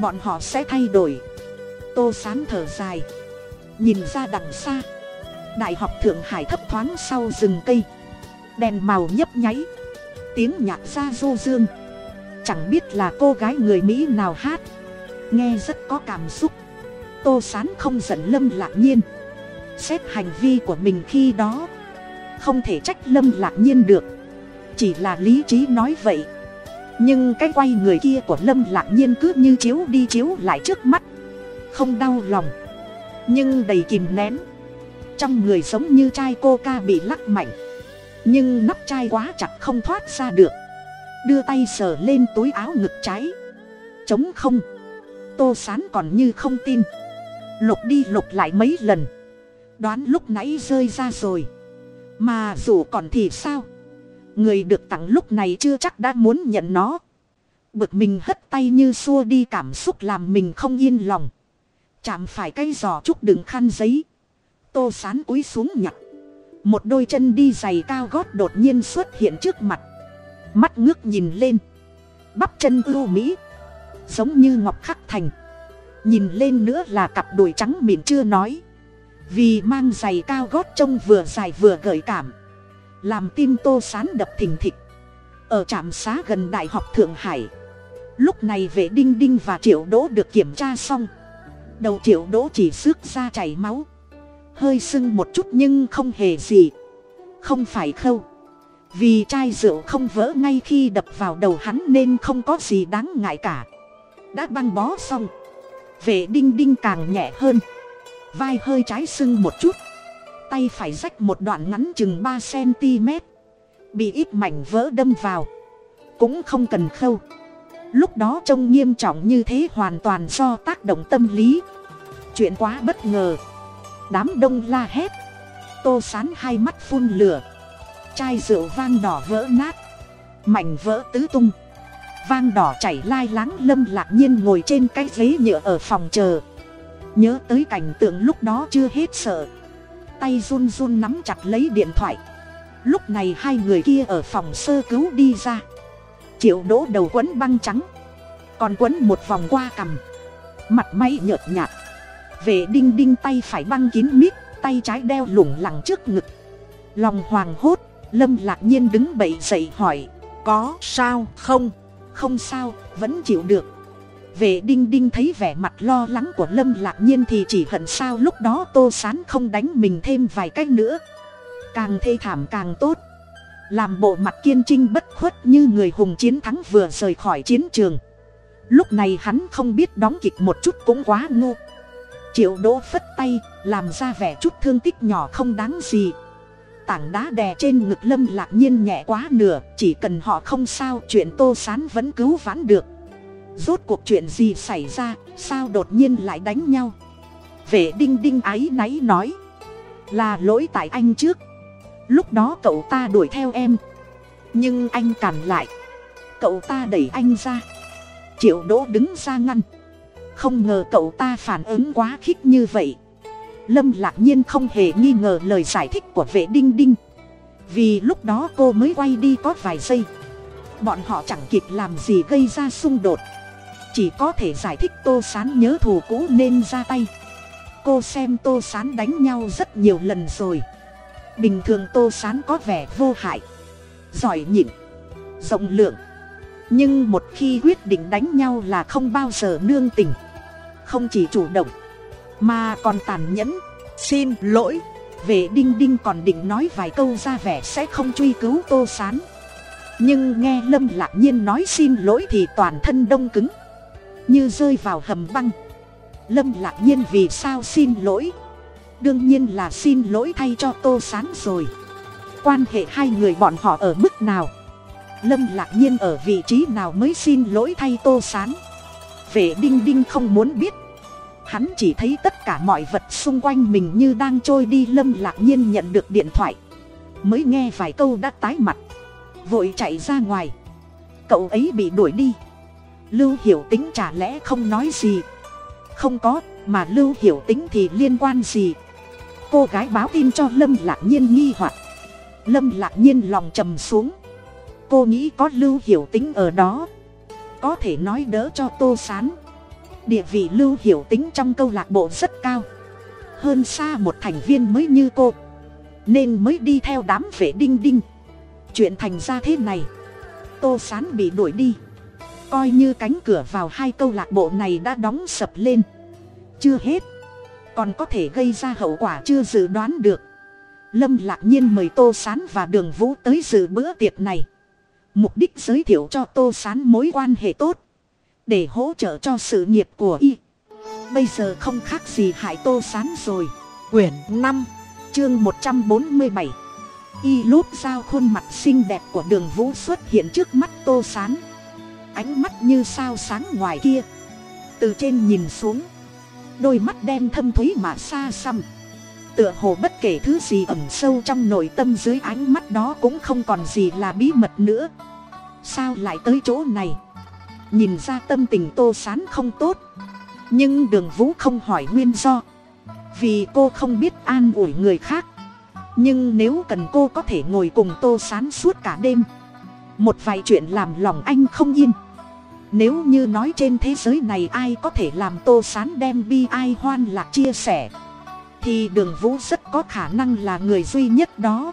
bọn họ sẽ thay đổi. Tô sán thở dài, nhìn ra đằng xa, đại học thượng hải thấp thoáng sau rừng cây đèn màu nhấp nháy. Tiếng nhạc ra du dương. Chẳng biết là cô gái người mỹ nào hát. Nghe rất có cảm xúc. Tô sán không giận lâm lạc nhiên. Xét hành vi của mình khi đó, không thể trách lâm lạc nhiên được. Chỉ là lý trí nói vậy. Nhưng cái quay người kia của lâm lạc nhiên cứ như chiếu đi chiếu lại trước mắt. Không đau lòng. Nhưng đầy kìm nén. Trong người giống như chai coca bị lắc mạnh nhưng nắp chai quá chặt không thoát ra được. Đưa tay sờ lên túi áo ngực trái. Chống không. Tô sán còn như không tin. Lục đi lục lại mấy lần. Đoán lúc nãy rơi ra rồi. Mà dù còn thì sao? Người được tặng lúc này chưa chắc đã muốn nhận nó. Bực mình hất tay như xua đi cảm xúc làm mình không yên lòng. Chạm phải cây giò trúc đựng khăn giấy. Tô sán cúi xuống nhặt một đôi chân đi giày cao gót đột nhiên xuất hiện trước mặt. Mắt ngước nhìn lên. Bắp chân ưu mỹ. Giống như ngọc khắc thành. Nhìn lên nữa là cặp đùi trắng mịn chưa nói. Vì mang giày cao gót trông vừa dài vừa gợi cảm. Làm tim tô sán đập thình thịch. Ở trạm xá gần đại học thượng hải. Lúc này vệ đinh đinh và triệu đỗ được kiểm tra xong. Đầu triệu đỗ chỉ xước ra chảy máu hơi sưng một chút nhưng không hề gì. Không phải khâu. Vì chai rượu không vỡ ngay khi đập vào đầu hắn nên không có gì đáng ngại cả. Đã băng bó xong. Vệ đinh đinh càng nhẹ hơn. Vai hơi trái sưng một chút. Tay phải rách một đoạn ngắn chừng ba cm bị ít mảnh vỡ đâm vào. Cũng không cần khâu. Lúc đó trông nghiêm trọng như thế hoàn toàn do tác động tâm lý. Chuyện quá bất ngờ đám đông la hét. Tô sán hai mắt phun lửa. Chai rượu vang đỏ vỡ nát. Mảnh vỡ tứ tung. Vang đỏ chảy lai láng lâm lạc nhiên ngồi trên cái ghế nhựa ở phòng chờ. Nhớ tới cảnh tượng lúc đó chưa hết sợ. Tay run run nắm chặt lấy điện thoại. Lúc này hai người kia ở phòng sơ cứu đi ra. Triệu đỗ đầu quấn băng trắng. Còn quấn một vòng qua cằm. Mặt may nhợt nhạt vệ đinh đinh tay phải băng kín mít, tay trái đeo lủng lẳng trước ngực. Lòng hoàng hốt, lâm lạc nhiên đứng bậy dậy hỏi, có sao không? Không sao, vẫn chịu được. Vệ đinh đinh thấy vẻ mặt lo lắng của lâm lạc nhiên thì chỉ hận sao lúc đó tô sán không đánh mình thêm vài cách nữa. Càng thê thảm càng tốt. Làm bộ mặt kiên trinh bất khuất như người hùng chiến thắng vừa rời khỏi chiến trường. Lúc này hắn không biết đóng kịch một chút cũng quá ngu triệu đỗ phất tay, làm ra vẻ chút thương tích nhỏ không đáng gì. Tảng đá đè trên ngực lâm lạc nhiên nhẹ quá nửa, chỉ cần họ không sao, chuyện tô sán vẫn cứu vãn được. Rốt cuộc chuyện gì xảy ra, sao đột nhiên lại đánh nhau? Vệ đinh đinh áy náy nói, là lỗi tại anh trước. Lúc đó cậu ta đuổi theo em. Nhưng anh cản lại. Cậu ta đẩy anh ra. Triệu đỗ đứng ra ngăn không ngờ cậu ta phản ứng quá khích như vậy. Lâm lạc nhiên không hề nghi ngờ lời giải thích của vệ đinh đinh. Vì lúc đó cô mới quay đi có vài giây. Bọn họ chẳng kịp làm gì gây ra xung đột. Chỉ có thể giải thích tô sán nhớ thù cũ nên ra tay. Cô xem tô sán đánh nhau rất nhiều lần rồi. Bình thường tô sán có vẻ vô hại, giỏi nhịn, rộng lượng. Nhưng một khi quyết định đánh nhau là không bao giờ nương tình không chỉ chủ động, mà còn tàn nhẫn, xin lỗi. Vệ đinh đinh còn định nói vài câu ra vẻ sẽ không truy cứu tô sán. Nhưng nghe lâm lạc nhiên nói xin lỗi thì toàn thân đông cứng, như rơi vào hầm băng. Lâm lạc nhiên vì sao xin lỗi? Đương nhiên là xin lỗi thay cho tô sán rồi. Quan hệ hai người bọn họ ở mức nào? Lâm lạc nhiên ở vị trí nào mới xin lỗi thay tô sán? Vệ đinh đinh không muốn biết. Hắn chỉ thấy tất cả mọi vật xung quanh mình như đang trôi đi lâm lạc nhiên nhận được điện thoại. Mới nghe vài câu đã tái mặt. Vội chạy ra ngoài. Cậu ấy bị đuổi đi. Lưu hiểu tính chả lẽ không nói gì? Không có, mà lưu hiểu tính thì liên quan gì? Cô gái báo tin cho lâm lạc nhiên nghi hoặc. Lâm lạc nhiên lòng trầm xuống. Cô nghĩ có lưu hiểu tính ở đó có thể nói đỡ cho tô sán. Địa vị lưu hiểu tính trong câu lạc bộ rất cao. Hơn xa một thành viên mới như cô. Nên mới đi theo đám vệ đinh đinh. Chuyện thành ra thế này. Tô sán bị đuổi đi. Coi như cánh cửa vào hai câu lạc bộ này đã đóng sập lên. Chưa hết. Còn có thể gây ra hậu quả chưa dự đoán được. Lâm lạc nhiên mời tô sán và đường vũ tới dự bữa tiệc này mục đích giới thiệu cho tô sán mối quan hệ tốt, để hỗ trợ cho sự nghiệp của y. Bây giờ không khác gì hại tô sán rồi. Quyển năm, chương một trăm bốn mươi bảy. Y lúp dao khuôn mặt xinh đẹp của đường vũ xuất hiện trước mắt tô sán. Ánh mắt như sao sáng ngoài kia. Từ trên nhìn xuống, đôi mắt đen thâm thúy mà xa xăm tựa hồ bất kể thứ gì ẩn sâu trong nội tâm dưới ánh mắt đó cũng không còn gì là bí mật nữa. Sao lại tới chỗ này? Nhìn ra tâm tình tô sán không tốt. Nhưng đường vũ không hỏi nguyên do. Vì cô không biết an ủi người khác. Nhưng nếu cần cô có thể ngồi cùng tô sán suốt cả đêm. Một vài chuyện làm lòng anh không yên. Nếu như nói trên thế giới này ai có thể làm tô sán đem bi ai hoan lạc chia sẻ? Thì đường vũ rất có khả năng là người duy nhất đó.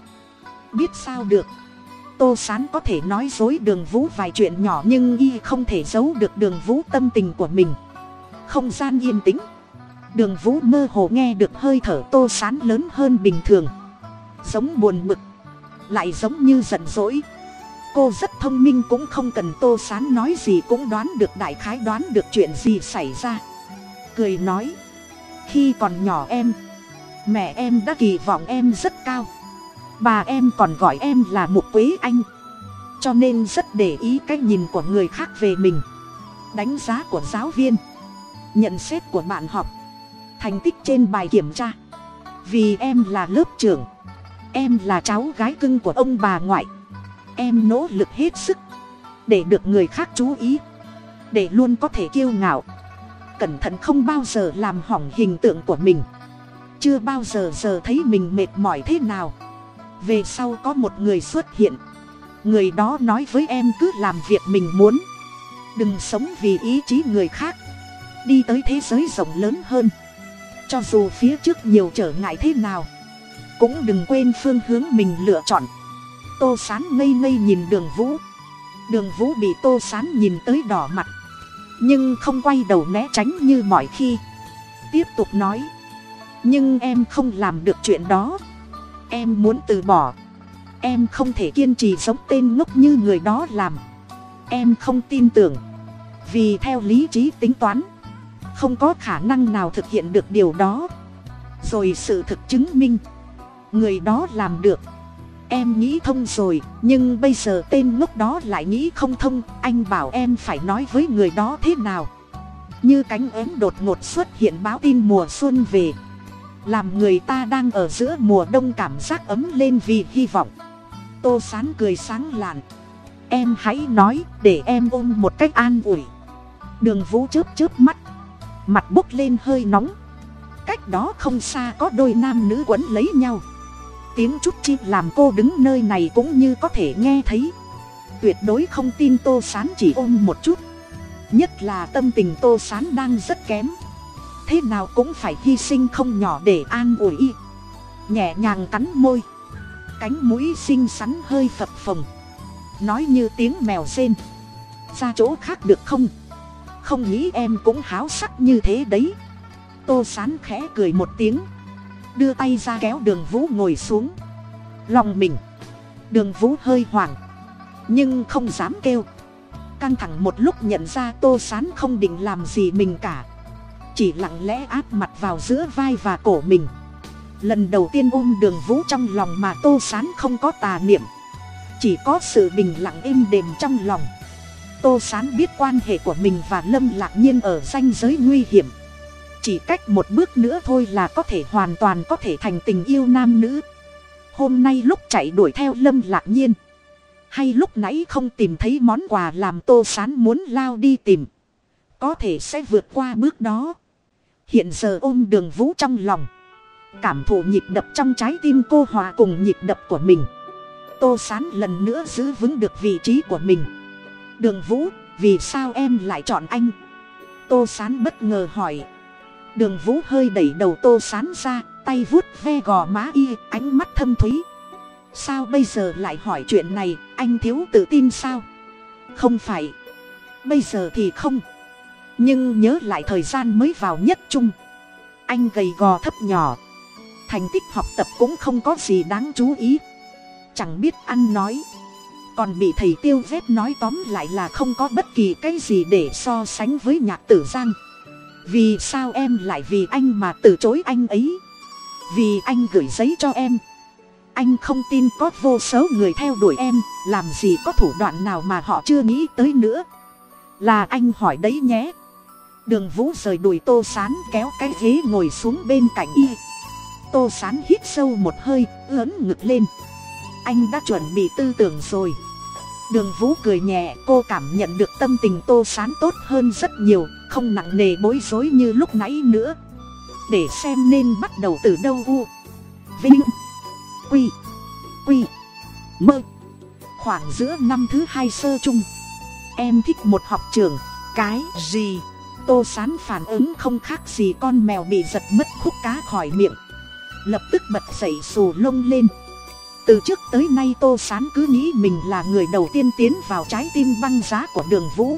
Biết sao được? Tô sán có thể nói dối đường vũ vài chuyện nhỏ nhưng y không thể giấu được đường vũ tâm tình của mình. Không gian yên tĩnh. Đường vũ mơ hồ nghe được hơi thở tô sán lớn hơn bình thường. Giống buồn bực. Lại giống như giận dỗi. Cô rất thông minh cũng không cần tô sán nói gì cũng đoán được đại khái đoán được chuyện gì xảy ra. Cười nói. Khi còn nhỏ em mẹ em đã kỳ vọng em rất cao. Bà em còn gọi em là một quế anh. Cho nên rất để ý cái nhìn của người khác về mình. Đánh giá của giáo viên. Nhận xét của bạn học. Thành tích trên bài kiểm tra. Vì em là lớp trưởng. Em là cháu gái cưng của ông bà ngoại. Em nỗ lực hết sức. Để được người khác chú ý. Để luôn có thể kiêu ngạo. Cẩn thận không bao giờ làm hỏng hình tượng của mình chưa bao giờ giờ thấy mình mệt mỏi thế nào. Về sau có một người xuất hiện. Người đó nói với em cứ làm việc mình muốn. Đừng sống vì ý chí người khác. Đi tới thế giới rộng lớn hơn. Cho dù phía trước nhiều trở ngại thế nào, cũng đừng quên phương hướng mình lựa chọn. Tô sán ngây ngây nhìn đường vũ. Đường vũ bị tô sán nhìn tới đỏ mặt, nhưng không quay đầu né tránh như mọi khi. Tiếp tục nói nhưng em không làm được chuyện đó. Em muốn từ bỏ. Em không thể kiên trì giống tên ngốc như người đó làm. Em không tin tưởng. Vì theo lý trí tính toán, không có khả năng nào thực hiện được điều đó. Rồi sự thực chứng minh, người đó làm được. Em nghĩ thông rồi, nhưng bây giờ tên ngốc đó lại nghĩ không thông. Anh bảo em phải nói với người đó thế nào. Như cánh ếm đột ngột xuất hiện báo tin mùa xuân về làm người ta đang ở giữa mùa đông cảm giác ấm lên vì hy vọng. Tô sán cười sáng lạn. Em hãy nói để em ôm một cách an ủi. Đường vũ chớp chớp mắt. Mặt bốc lên hơi nóng. Cách đó không xa có đôi nam nữ quấn lấy nhau. Tiếng chút chi làm cô đứng nơi này cũng như có thể nghe thấy. Tuyệt đối không tin tô sán chỉ ôm một chút. Nhất là tâm tình tô sán đang rất kém thế nào cũng phải hy sinh không nhỏ để an ủi. Nhẹ nhàng cắn môi. Cánh mũi xinh xắn hơi phập phồng. Nói như tiếng mèo rên. Ra chỗ khác được không? Không nghĩ em cũng háo sắc như thế đấy. Tô sán khẽ cười một tiếng. Đưa tay ra kéo đường vũ ngồi xuống. Lòng mình. Đường vũ hơi hoảng. Nhưng không dám kêu. Căng thẳng một lúc nhận ra tô sán không định làm gì mình cả chỉ lặng lẽ áp mặt vào giữa vai và cổ mình. Lần đầu tiên ôm đường vũ trong lòng mà tô sán không có tà niệm. Chỉ có sự bình lặng êm đềm trong lòng. Tô sán biết quan hệ của mình và lâm lạc nhiên ở ranh giới nguy hiểm. Chỉ cách một bước nữa thôi là có thể hoàn toàn có thể thành tình yêu nam nữ. Hôm nay lúc chạy đuổi theo lâm lạc nhiên. Hay lúc nãy không tìm thấy món quà làm tô sán muốn lao đi tìm. Có thể sẽ vượt qua bước đó hiện giờ ôm đường vũ trong lòng. Cảm thụ nhịp đập trong trái tim cô hòa cùng nhịp đập của mình. Tô sán lần nữa giữ vững được vị trí của mình. Đường vũ, vì sao em lại chọn anh? Tô sán bất ngờ hỏi. Đường vũ hơi đẩy đầu tô sán ra, tay vuốt ve gò má y, ánh mắt thâm thúy. Sao bây giờ lại hỏi chuyện này, anh thiếu tự tin sao? Không phải. Bây giờ thì không nhưng nhớ lại thời gian mới vào nhất trung. Anh gầy gò thấp nhỏ. Thành tích học tập cũng không có gì đáng chú ý. Chẳng biết ăn nói. Còn bị thầy tiêu vét nói tóm lại là không có bất kỳ cái gì để so sánh với nhạc tử giang. Vì sao em lại vì anh mà từ chối anh ấy? Vì anh gửi giấy cho em. Anh không tin có vô số người theo đuổi em, làm gì có thủ đoạn nào mà họ chưa nghĩ tới nữa. Là anh hỏi đấy nhé đường vũ rời đuổi tô sán kéo cái ghế ngồi xuống bên cạnh y. Tô sán hít sâu một hơi lớn ngực lên. Anh đã chuẩn bị tư tưởng rồi. Đường vũ cười nhẹ, cô cảm nhận được tâm tình tô sán tốt hơn rất nhiều, không nặng nề bối rối như lúc nãy nữa. Để xem nên bắt đầu từ đâu u. Vinh. Quy. Quy. Mơ. Khoảng giữa năm thứ hai sơ chung. Em thích một học trường, cái gì? Tô sán phản ứng không khác gì con mèo bị giật mất khúc cá khỏi miệng. Lập tức bật dậy xù lông lên. Từ trước tới nay tô sán cứ nghĩ mình là người đầu tiên tiến vào trái tim băng giá của đường vũ.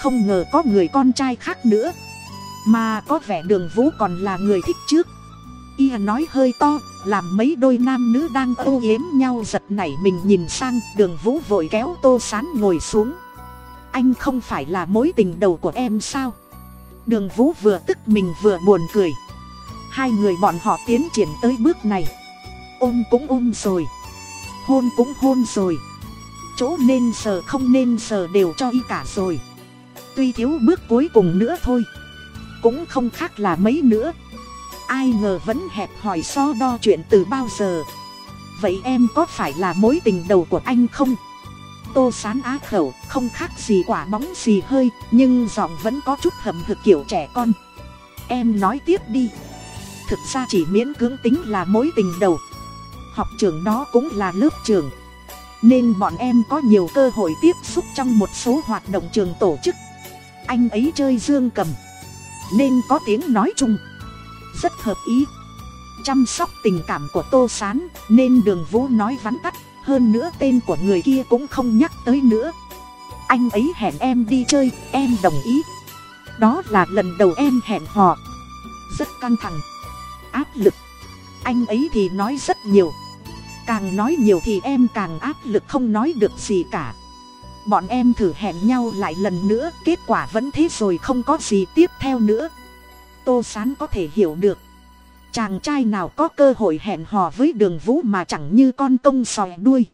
Không ngờ có người con trai khác nữa. Mà có vẻ đường vũ còn là người thích trước. Y nói hơi to, làm mấy đôi nam nữ đang âu yếm nhau giật nảy mình nhìn sang, đường vũ vội kéo tô sán ngồi xuống anh không phải là mối tình đầu của em sao? Đường vũ vừa tức mình vừa buồn cười. Hai người bọn họ tiến triển tới bước này. Ôm cũng ôm rồi. Hôn cũng hôn rồi. Chỗ nên sờ không nên sờ đều cho y cả rồi. Tuy thiếu bước cuối cùng nữa thôi. Cũng không khác là mấy nữa. Ai ngờ vẫn hẹp hòi so đo chuyện từ bao giờ. Vậy em có phải là mối tình đầu của anh không? Tô sán á khẩu, không khác gì quả bóng xì hơi, nhưng giọng vẫn có chút hầm hực kiểu trẻ con. Em nói tiếp đi. Thực ra chỉ miễn cưỡng tính là mối tình đầu. Học trường đó cũng là lớp trường. Nên bọn em có nhiều cơ hội tiếp xúc trong một số hoạt động trường tổ chức. Anh ấy chơi dương cầm. Nên có tiếng nói chung. Rất hợp ý. Chăm sóc tình cảm của tô s á n nên đường vũ nói vắn tắt hơn nữa tên của người kia cũng không nhắc tới nữa. Anh ấy hẹn em đi chơi, em đồng ý. Đó là lần đầu em hẹn hò. Rất căng thẳng. Áp lực. Anh ấy thì nói rất nhiều. Càng nói nhiều thì em càng áp lực không nói được gì cả. Bọn em thử hẹn nhau lại lần nữa, kết quả vẫn thế rồi không có gì tiếp theo nữa. Tô sán có thể hiểu được chàng trai nào có cơ hội hẹn hò với đường vũ mà chẳng như con công sòi đuôi.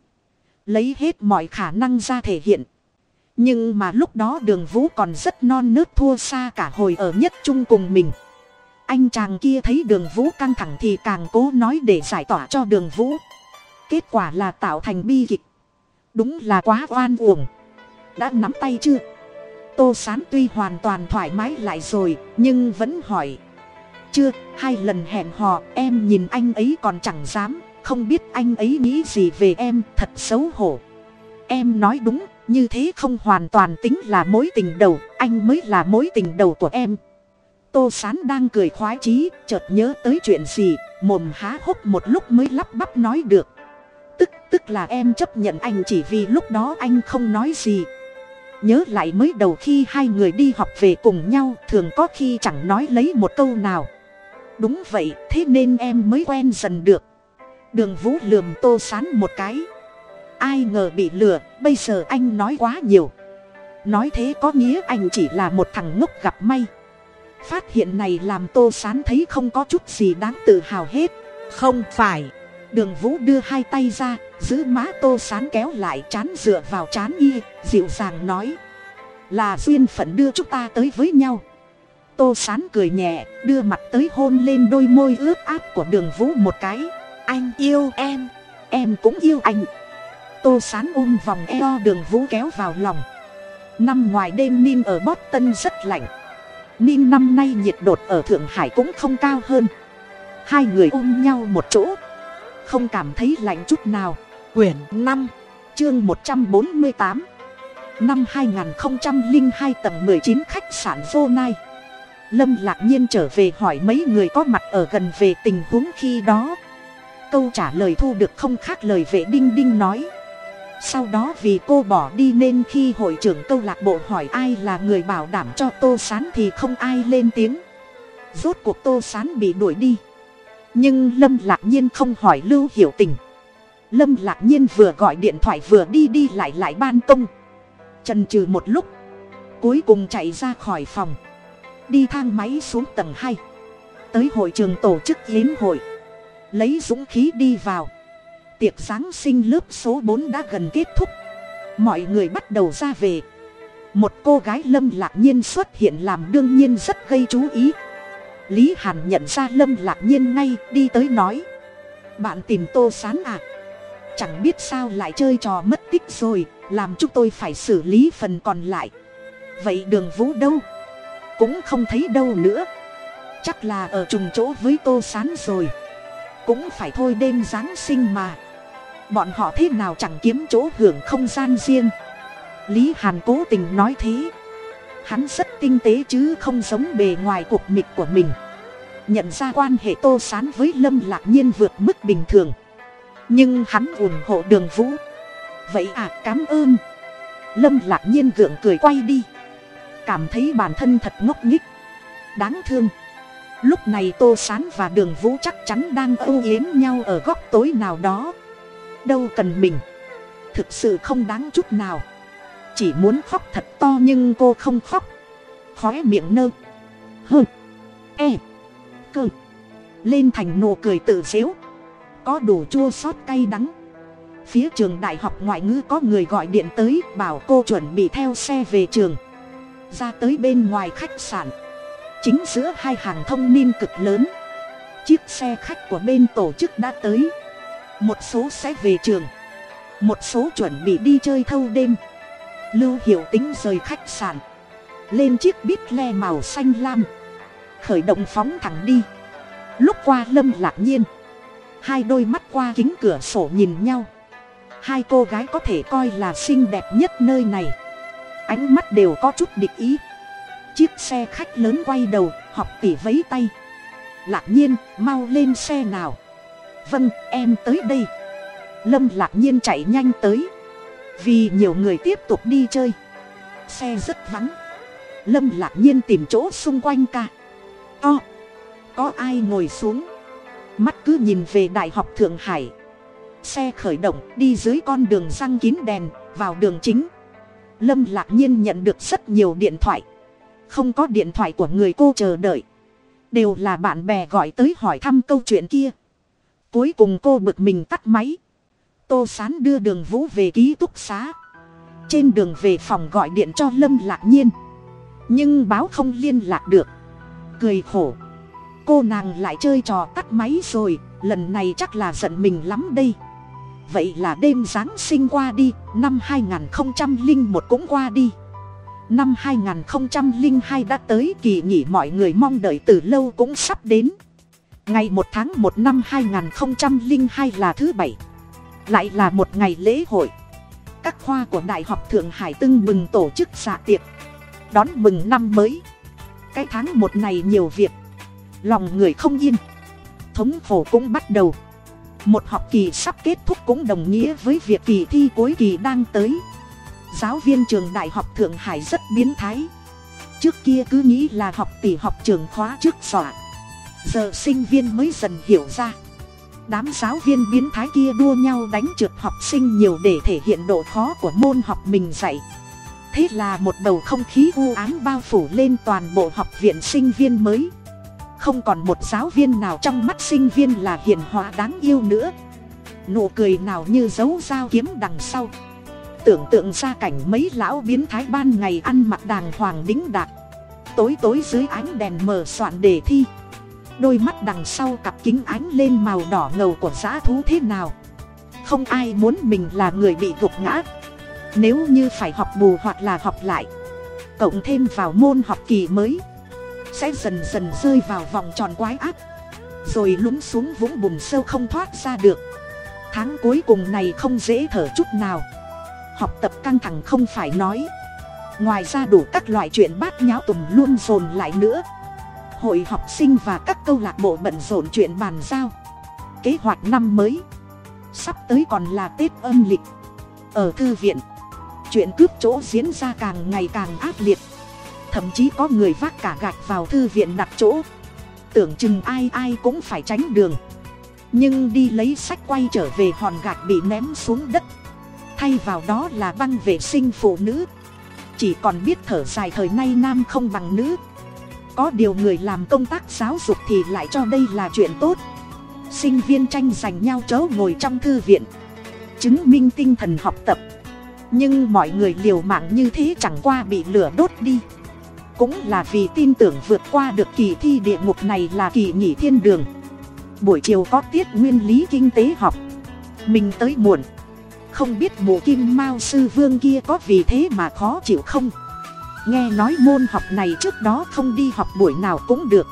Lấy hết mọi khả năng ra thể hiện. Nhưng mà lúc đó đường vũ còn rất non nớt thua xa cả hồi ở nhất trung cùng mình. Anh chàng kia thấy đường vũ căng thẳng thì càng cố nói để giải tỏa cho đường vũ. Kết quả là tạo thành bi kịch. Đúng là quá oan uổng. Đã nắm tay chưa? Tô sán tuy hoàn toàn thoải mái lại rồi, nhưng vẫn hỏi chưa, hai lần hẹn hò, em nhìn anh ấy còn chẳng dám, không biết anh ấy nghĩ gì về em, thật xấu hổ. Em nói đúng, như thế không hoàn toàn tính là mối tình đầu, anh mới là mối tình đầu của em. Tô sán đang cười khoái chí, chợt nhớ tới chuyện gì, mồm há hốc một lúc mới lắp bắp nói được. Tức tức là em chấp nhận anh chỉ vì lúc đó anh không nói gì. Nhớ lại mới đầu khi hai người đi học về cùng nhau, thường có khi chẳng nói lấy một câu nào đúng vậy, thế nên em mới quen dần được. Đường vũ lườm tô sán một cái. Ai ngờ bị lừa, bây giờ anh nói quá nhiều. Nói thế có nghĩa anh chỉ là một thằng ngốc gặp may. Phát hiện này làm tô sán thấy không có chút gì đáng tự hào hết. Không phải. Đường vũ đưa hai tay ra, giữ má tô sán kéo lại chán dựa vào chán y, dịu dàng nói. Là duyên phận đưa chúng ta tới với nhau tô sán cười nhẹ, đưa mặt tới hôn lên đôi môi ướt át của đường vũ một cái. Anh yêu em em cũng yêu anh. Tô sán ôm vòng eo đường vũ kéo vào lòng. Năm ngoài đêm nin ở boston rất lạnh. Nin năm nay nhiệt độ ở thượng hải cũng không cao hơn. Hai người ôm nhau một chỗ. Không cảm thấy lạnh chút nào. Quyển năm, chương một trăm bốn mươi tám. Năm hai nghìn hai tầng mười chín khách sạn vô nai lâm lạc nhiên trở về hỏi mấy người có mặt ở gần về tình huống khi đó. Câu trả lời thu được không khác lời vệ đinh đinh nói. Sau đó vì cô bỏ đi nên khi hội trưởng câu lạc bộ hỏi ai là người bảo đảm cho tô s á n thì không ai lên tiếng. Rốt cuộc tô s á n bị đuổi đi. Nhưng lâm lạc nhiên không hỏi lưu hiểu tình. Lâm lạc nhiên vừa gọi điện thoại vừa đi đi lại lại ban công. Trần trừ một lúc. Cuối cùng chạy ra khỏi phòng đi thang máy xuống tầng hai. Tới hội trường tổ chức yến hội. Lấy dũng khí đi vào. Tiệc giáng sinh lớp số bốn đã gần kết thúc. Mọi người bắt đầu ra về. Một cô gái lâm lạc nhiên xuất hiện làm đương nhiên rất gây chú ý. Lý hàn nhận ra lâm lạc nhiên ngay, đi tới nói. Bạn tìm tô sán à? Chẳng biết sao lại chơi trò mất tích rồi, làm chúng tôi phải xử lý phần còn lại. Vậy đường vũ đâu? Cũng không thấy đâu nữa. Chắc là ở trùng chỗ với tô sán rồi. Cũng phải thôi đêm giáng sinh mà. Bọn họ thế nào chẳng kiếm chỗ hưởng không gian riêng. Lý hàn cố tình nói thế. Hắn rất tinh tế chứ không giống bề ngoài cuộc mịch của mình. Nhận ra quan hệ tô sán với lâm lạc nhiên vượt mức bình thường. Nhưng hắn ủng hộ đường vũ. Vậy à cám ơn. Lâm lạc nhiên gượng cười quay đi cảm thấy bản thân thật ngốc nghích đáng thương. Lúc này tô sán và đường vũ chắc chắn đang âu yếm nhau ở góc tối nào đó. Đâu cần mình. Thực sự không đáng chút nào. Chỉ muốn khóc thật to nhưng cô không khóc. Khói miệng nơ. Hơ. E. Cơ. Lên thành nụ cười tự xếu. Có đủ chua xót cay đắng. Phía trường đại học ngoại ngữ có người gọi điện tới bảo cô chuẩn bị theo xe về trường ra tới bên ngoài khách sạn. Chính giữa hai hàng thông niên cực lớn. Chiếc xe khách của bên tổ chức đã tới. Một số sẽ về trường. Một số chuẩn bị đi chơi thâu đêm. Lưu hiểu tính rời khách sạn. Lên chiếc bít le màu xanh lam. Khởi động phóng thẳng đi. Lúc qua lâm lạc nhiên. Hai đôi mắt qua kính cửa sổ nhìn nhau. Hai cô gái có thể coi là xinh đẹp nhất nơi này ánh mắt đều có chút địch ý. Chiếc xe khách lớn quay đầu, học tỉ vấy tay. Lạc nhiên, mau lên xe nào. Vâng em tới đây. Lâm lạc nhiên chạy nhanh tới. Vì nhiều người tiếp tục đi chơi. Xe rất vắng. Lâm lạc nhiên tìm chỗ xung quanh ca. To. Có ai ngồi xuống? Mắt cứ nhìn về đại học thượng hải. Xe khởi động, đi dưới con đường răng kín đèn, vào đường chính lâm lạc nhiên nhận được rất nhiều điện thoại không có điện thoại của người cô chờ đợi Đều là bạn bè gọi tới hỏi thăm câu chuyện kia. Cuối cùng cô bực mình tắt máy. Tô Sán đưa đường vũ về ký túc xá. Trên đường về phòng gọi điện cho Lâm Lạc Nhiên. Nhưng báo không liên lạc được. Cười khổ. Cô nàng lại chơi trò tắt máy rồi. Lần này chắc là giận mình lắm đây. Vậy là đêm Giáng sinh qua đi. Năm 2001 cũng qua đi. Năm 2002 đã tới, kỳ nghỉ mọi người mong đợi từ lâu cũng sắp đến. Ngày 1 tháng 1 năm 2002 là thứ bảy. Lại là một ngày lễ hội. Các khoa của Đại học Thượng Hải tưng mừng tổ chức dạ tiệc. Đón mừng năm mới. Cái tháng một này nhiều việc. Lòng người không yên. Thống khổ cũng bắt đầu. Một học kỳ sắp kết thúc cũng đồng nghĩa với việc kỳ thi cuối kỳ đang tới. Giáo viên trường đại học thượng hải rất biến thái. Trước kia cứ nghĩ là học tỷ học trường khóa trước dọa. Giờ sinh viên mới dần hiểu ra. Đám giáo viên biến thái kia đua nhau đánh trượt học sinh nhiều để thể hiện độ khó của môn học mình dạy. Thế là một bầu không khí u ám bao phủ lên toàn bộ học viện sinh viên mới không còn một giáo viên nào trong mắt sinh viên là hiền hòa đáng yêu nữa. Nụ cười nào như dấu dao kiếm đằng sau. Tưởng tượng ra cảnh mấy lão biến thái ban ngày ăn mặc đàng hoàng đính đạc. Tối tối dưới ánh đèn mờ soạn đề thi. Đôi mắt đằng sau cặp kính ánh lên màu đỏ ngầu của giá thú thế nào. Không ai muốn mình là người bị gục ngã. Nếu như phải học bù hoặc là học lại, cộng thêm vào môn học kỳ mới sẽ dần dần rơi vào vòng tròn quái ác, rồi lún xuống vũng bùn sâu không thoát ra được. Tháng cuối cùng này không dễ thở chút nào. Học tập căng thẳng không phải nói. Ngoài ra đủ các loại chuyện bát nháo tùm luôn dồn lại nữa. Hội học sinh và các câu lạc bộ bận rộn chuyện bàn giao. Kế hoạch năm mới. Sắp tới còn là tết âm lịch. Ở thư viện, chuyện cướp chỗ diễn ra càng ngày càng ác liệt thậm chí có người vác cả gạch vào thư viện đặt chỗ. Tưởng chừng ai ai cũng phải tránh đường. Nhưng đi lấy sách quay trở về hòn gạch bị ném xuống đất. Thay vào đó là băng vệ sinh phụ nữ. Chỉ còn biết thở dài thời nay nam không bằng nữ. Có điều người làm công tác giáo dục thì lại cho đây là chuyện tốt. Sinh viên tranh giành nhau chớ ngồi trong thư viện. Chứng minh tinh thần học tập. Nhưng mọi người liều mạng như thế chẳng qua bị lửa đốt đi cũng là vì tin tưởng vượt qua được kỳ thi địa ngục này là kỳ nghỉ thiên đường. Buổi chiều có tiết nguyên lý kinh tế học. Mình tới muộn. Không biết mụ kim mao sư vương kia có vì thế mà khó chịu không? Nghe nói môn học này trước đó không đi học buổi nào cũng được.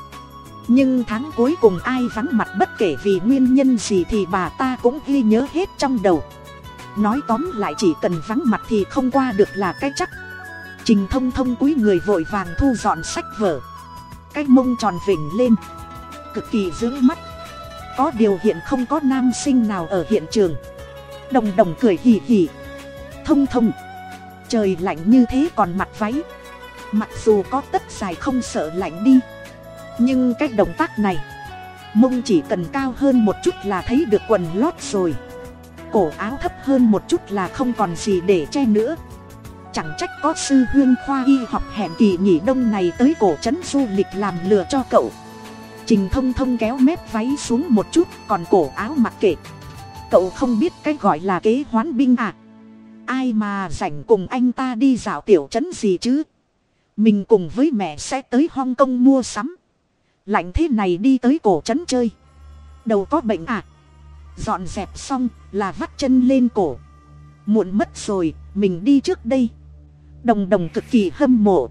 Nhưng tháng cuối cùng ai vắng mặt bất kể vì nguyên nhân gì thì bà ta cũng ghi nhớ hết trong đầu. Nói tóm lại chỉ cần vắng mặt thì không qua được là cái chắc trình thông thông cúi người vội vàng thu dọn sách vở. Cái mông tròn vỉnh lên. Cực kỳ giữ mắt. Có điều hiện không có nam sinh nào ở hiện trường. Đồng đồng cười hì hì. Thông thông. Trời lạnh như thế còn mặc váy. Mặc dù có tất dài không sợ lạnh đi. Nhưng cái động tác này. Mông chỉ cần cao hơn một chút là thấy được quần lót rồi. Cổ áo thấp hơn một chút là không còn gì để che nữa chẳng trách có sư huyên khoa y học hẹn kỳ nghỉ đông này tới cổ trấn du lịch làm lừa cho cậu. Trình thông thông kéo mép váy xuống một chút, còn cổ áo mặc kệ. Cậu không biết cái gọi là kế hoán binh à. Ai mà rảnh cùng anh ta đi dạo tiểu trấn gì chứ? Mình cùng với mẹ sẽ tới hong kong mua sắm. Lạnh thế này đi tới cổ trấn chơi. Đầu có bệnh à. Dọn dẹp xong là vắt chân lên cổ. Muộn mất rồi, mình đi trước đây đồng đồng cực kỳ hâm mộ.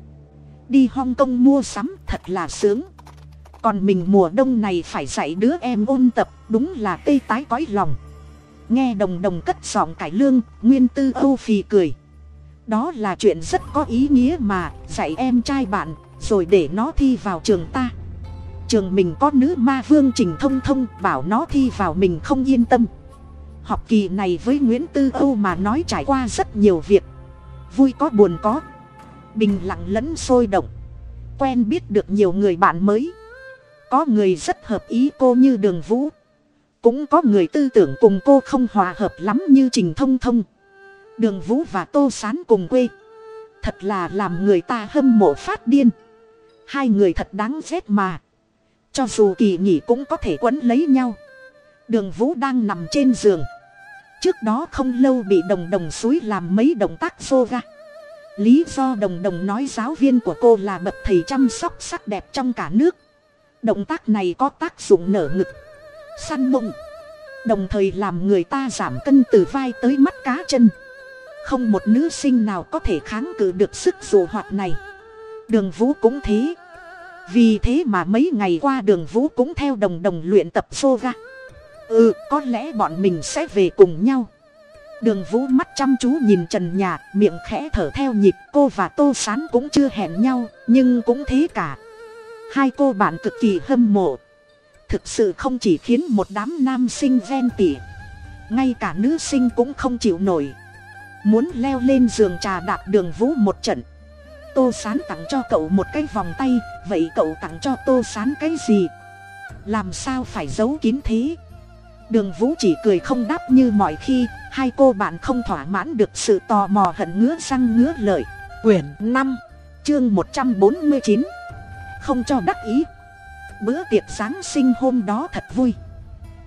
Đi hong kong mua sắm thật là sướng. Còn mình mùa đông này phải dạy đứa em ôn tập, đúng là tê tái cõi lòng. Nghe đồng đồng cất giọng cải lương, nguyên tư âu phì cười. Đó là chuyện rất có ý nghĩa mà, dạy em trai bạn, rồi để nó thi vào trường ta. Trường mình có nữ ma vương trình thông thông, bảo nó thi vào mình không yên tâm. Học kỳ này với nguyễn tư âu mà nói trải qua rất nhiều việc vui có buồn có. Bình lặng lẫn sôi động. Quen biết được nhiều người bạn mới. Có người rất hợp ý cô như đường vũ. Cũng có người tư tưởng cùng cô không hòa hợp lắm như trình thông thông. Đường vũ và tô sán cùng quê. Thật là làm người ta hâm mộ phát điên. Hai người thật đáng ghét mà. Cho dù kỳ nghỉ cũng có thể quấn lấy nhau. Đường vũ đang nằm trên giường trước đó không lâu bị đồng đồng suối làm mấy động tác yoga lý do đồng đồng nói giáo viên của cô là bậc thầy chăm sóc sắc đẹp trong cả nước. Động tác này có tác dụng nở ngực, săn mộng đồng thời làm người ta giảm cân từ vai tới mắt cá chân. Không một nữ sinh nào có thể kháng cự được sức dụ hoạt này. Đường vũ cũng thế. Vì thế mà mấy ngày qua đường vũ cũng theo đồng đồng luyện tập yoga ừ có lẽ bọn mình sẽ về cùng nhau. Đường vũ mắt chăm chú nhìn trần nhà, miệng khẽ thở theo nhịp, cô và tô sán cũng chưa hẹn nhau, nhưng cũng thế cả. Hai cô bạn cực kỳ hâm mộ. Thực sự không chỉ khiến một đám nam sinh ven tỉ ngay cả nữ sinh cũng không chịu nổi. Muốn leo lên giường trà đạp đường vũ một trận. Tô sán tặng cho cậu một cái vòng tay, vậy cậu tặng cho tô sán cái gì? Làm sao phải giấu kín thế? Đường vũ chỉ cười không đáp như mọi khi, hai cô bạn không thỏa mãn được sự tò mò hận ngứa răng ngứa lợi. Quyển năm, chương một trăm bốn mươi chín, không cho đắc ý. Bữa tiệc giáng sinh hôm đó thật vui.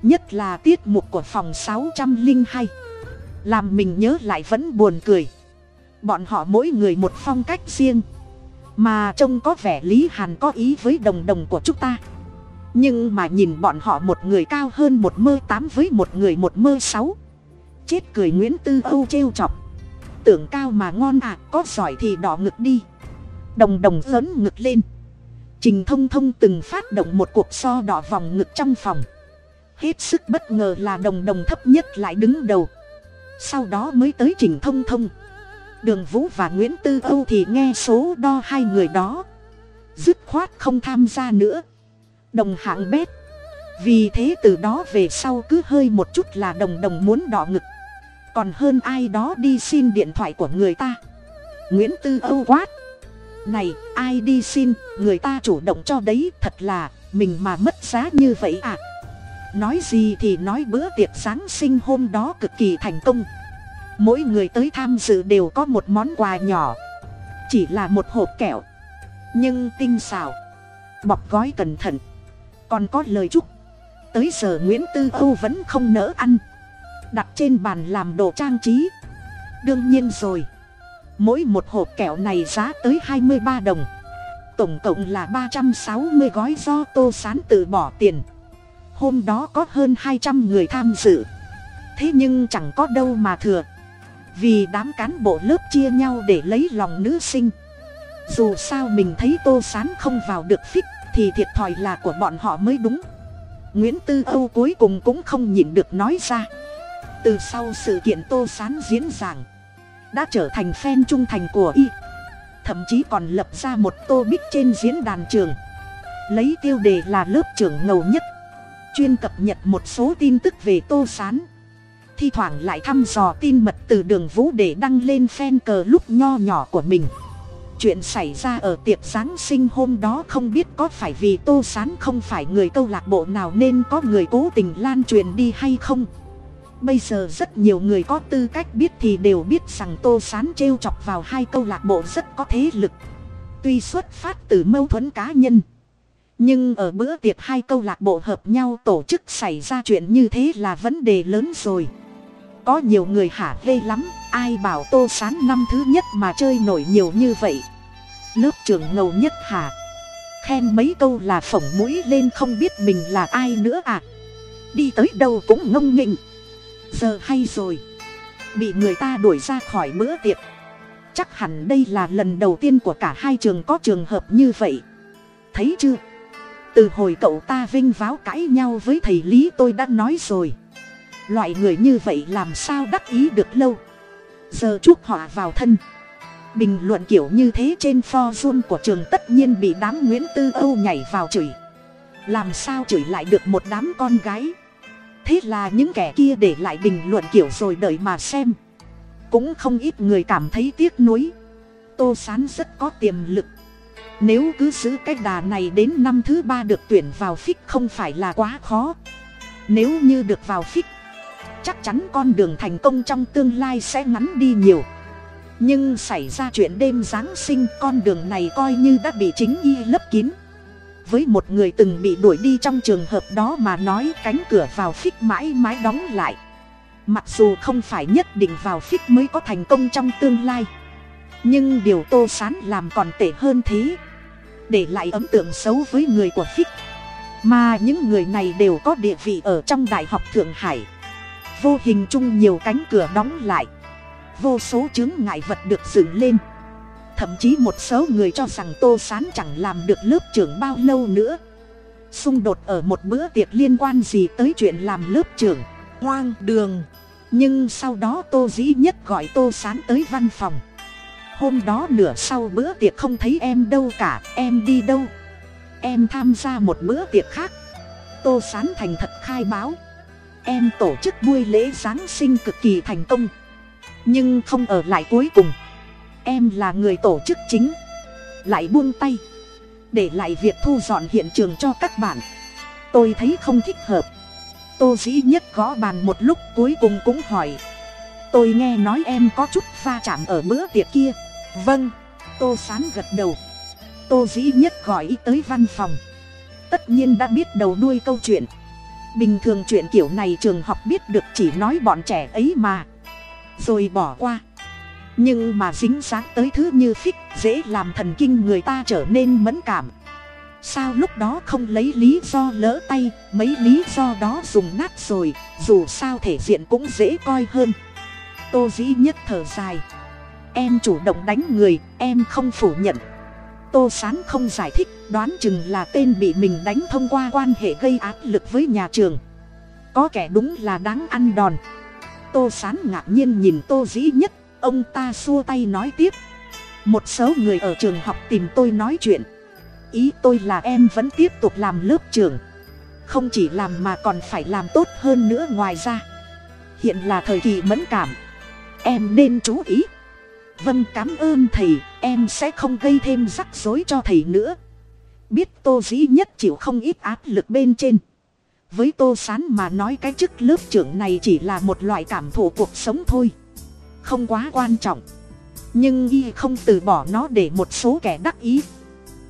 Nhất là tiết mục của phòng sáu trăm linh hai. Làm mình nhớ lại vẫn buồn cười. Bọn họ mỗi người một phong cách riêng. Mà trông có vẻ lý hàn có ý với đồng đồng của chúng ta nhưng mà nhìn bọn họ một người cao hơn một mơ tám với một người một mơ sáu. Chết cười nguyễn tư âu trêu chọc. Tưởng cao mà ngon à có giỏi thì đỏ ngực đi. Đồng đồng lớn ngực lên. Trình thông thông từng phát động một cuộc so đỏ vòng ngực trong phòng. Hết sức bất ngờ là đồng đồng thấp nhất lại đứng đầu. Sau đó mới tới trình thông thông. Đường vũ và nguyễn tư âu thì nghe số đo hai người đó. Dứt khoát không tham gia nữa đồng hạng bét. Vì thế từ đó về sau cứ hơi một chút là đồng đồng muốn đỏ ngực. Còn hơn ai đó đi xin điện thoại của người ta. Nguyễn tư âu quát. Này, ai đi xin, người ta chủ động cho đấy, thật là, mình mà mất giá như vậy à? Nói gì thì nói bữa tiệc giáng sinh hôm đó cực kỳ thành công. Mỗi người tới tham dự đều có một món quà nhỏ. Chỉ là một hộp kẹo. Nhưng tinh xào bọc gói cẩn thận còn có lời chúc. Tới giờ nguyễn tư âu vẫn không nỡ ăn. Đặt trên bàn làm đồ trang trí. Đương nhiên rồi. Mỗi một hộp kẹo này giá tới hai mươi ba đồng. Tổng cộng là ba trăm sáu mươi gói do tô sán tự bỏ tiền. Hôm đó có hơn hai trăm người tham dự. Thế nhưng chẳng có đâu mà thừa. Vì đám cán bộ lớp chia nhau để lấy lòng nữ sinh. Dù sao mình thấy tô sán không vào được phích thì thiệt thòi là của bọn họ mới đúng. Nguyễn tư âu cuối cùng cũng không nhịn được nói ra. Từ sau sự kiện tô sán diễn giảng, đã trở thành fan trung thành của y. Thậm chí còn lập ra một tô bích trên diễn đàn trường. Lấy tiêu đề là lớp trưởng ngầu nhất, chuyên cập nhật một số tin tức về tô sán. Thi thoảng lại thăm dò tin mật từ đường vũ để đăng lên fan cờ lúc nho nhỏ của mình chuyện xảy ra ở tiệc giáng sinh hôm đó không biết có phải vì tô sán không phải người câu lạc bộ nào nên có người cố tình lan truyền đi hay không. Bây giờ rất nhiều người có tư cách biết thì đều biết rằng tô sán trêu chọc vào hai câu lạc bộ rất có thế lực. Tuy xuất phát từ mâu thuẫn cá nhân, nhưng ở bữa tiệc hai câu lạc bộ hợp nhau tổ chức xảy ra chuyện như thế là vấn đề lớn rồi. Có nhiều người hả lê lắm ai bảo tô sán năm thứ nhất mà chơi nổi nhiều như vậy? Lớp trưởng ngầu nhất hả? Khen mấy câu là phỏng mũi lên không biết mình là ai nữa à? Đi tới đâu cũng ngông nghịnh. Giờ hay rồi. Bị người ta đuổi ra khỏi bữa tiệc. Chắc hẳn đây là lần đầu tiên của cả hai trường có trường hợp như vậy. Thấy chưa? Từ hồi cậu ta vinh váo cãi nhau với thầy lý tôi đã nói rồi. Loại người như vậy làm sao đắc ý được lâu? Giờ chuốc họa vào thân. Bình luận kiểu như thế trên forum của trường tất nhiên bị đám nguyễn tư âu nhảy vào chửi. Làm sao chửi lại được một đám con gái? Thế là những kẻ kia để lại bình luận kiểu rồi đợi mà xem. Cũng không ít người cảm thấy tiếc nuối. Tô sán rất có tiềm lực. Nếu cứ giữ cái đà này đến năm thứ ba được tuyển vào phích không phải là quá khó. Nếu như được vào phích chắc chắn con đường thành công trong tương lai sẽ ngắn đi nhiều. Nhưng xảy ra chuyện đêm giáng sinh, con đường này coi như đã bị chính y lấp kín. Với một người từng bị đuổi đi trong trường hợp đó mà nói cánh cửa vào phích mãi mãi đóng lại. Mặc dù không phải nhất định vào phích mới có thành công trong tương lai, nhưng điều tô sán làm còn tệ hơn thế. Để lại ấn tượng xấu với người của phích, mà những người này đều có địa vị ở trong đại học thượng hải vô hình chung nhiều cánh cửa đóng lại. Vô số chứng ngại vật được dựng lên. Thậm chí một số người cho rằng tô sán chẳng làm được lớp trưởng bao lâu nữa. Xung đột ở một bữa tiệc liên quan gì tới chuyện làm lớp trưởng, hoang đường. Nhưng sau đó tô dĩ nhất gọi tô sán tới văn phòng. Hôm đó nửa sau bữa tiệc không thấy em đâu cả, em đi đâu? Em tham gia một bữa tiệc khác. Tô sán thành thật khai báo em tổ chức buổi lễ giáng sinh cực kỳ thành công. Nhưng không ở lại cuối cùng. Em là người tổ chức chính. Lại buông tay. Để lại việc thu dọn hiện trường cho các bạn. Tôi thấy không thích hợp. Tô dĩ nhất gõ bàn một lúc cuối cùng cũng hỏi. Tôi nghe nói em có chút va chạm ở bữa tiệc kia. Vâng tô sán gật đầu. Tô dĩ nhất gọi tới văn phòng. Tất nhiên đã biết đầu đuôi câu chuyện bình thường chuyện kiểu này trường học biết được chỉ nói bọn trẻ ấy mà. Rồi bỏ qua. Nhưng mà dính dáng tới thứ như phích, dễ làm thần kinh người ta trở nên mẫn cảm. Sao lúc đó không lấy lý do lỡ tay, mấy lý do đó dùng nát rồi, dù sao thể diện cũng dễ coi hơn. Tô dĩ nhất thở dài. Em chủ động đánh người, em không phủ nhận tô sán không giải thích, đoán chừng là tên bị mình đánh thông qua quan hệ gây áp lực với nhà trường. Có kẻ đúng là đáng ăn đòn. Tô sán ngạc nhiên nhìn tô dĩ nhất, ông ta xua tay nói tiếp. Một số người ở trường học tìm tôi nói chuyện. Ý tôi là em vẫn tiếp tục làm lớp trường không chỉ làm mà còn phải làm tốt hơn nữa ngoài ra. Hiện là thời kỳ mẫn cảm. Em nên chú ý vâng cảm ơn thầy, em sẽ không gây thêm rắc rối cho thầy nữa. Biết tô dĩ nhất chịu không ít áp lực bên trên. Với tô s á n mà nói cái chức lớp trưởng này chỉ là một loại cảm thụ cuộc sống thôi. Không quá quan trọng. Nhưng y không từ bỏ nó để một số kẻ đắc ý.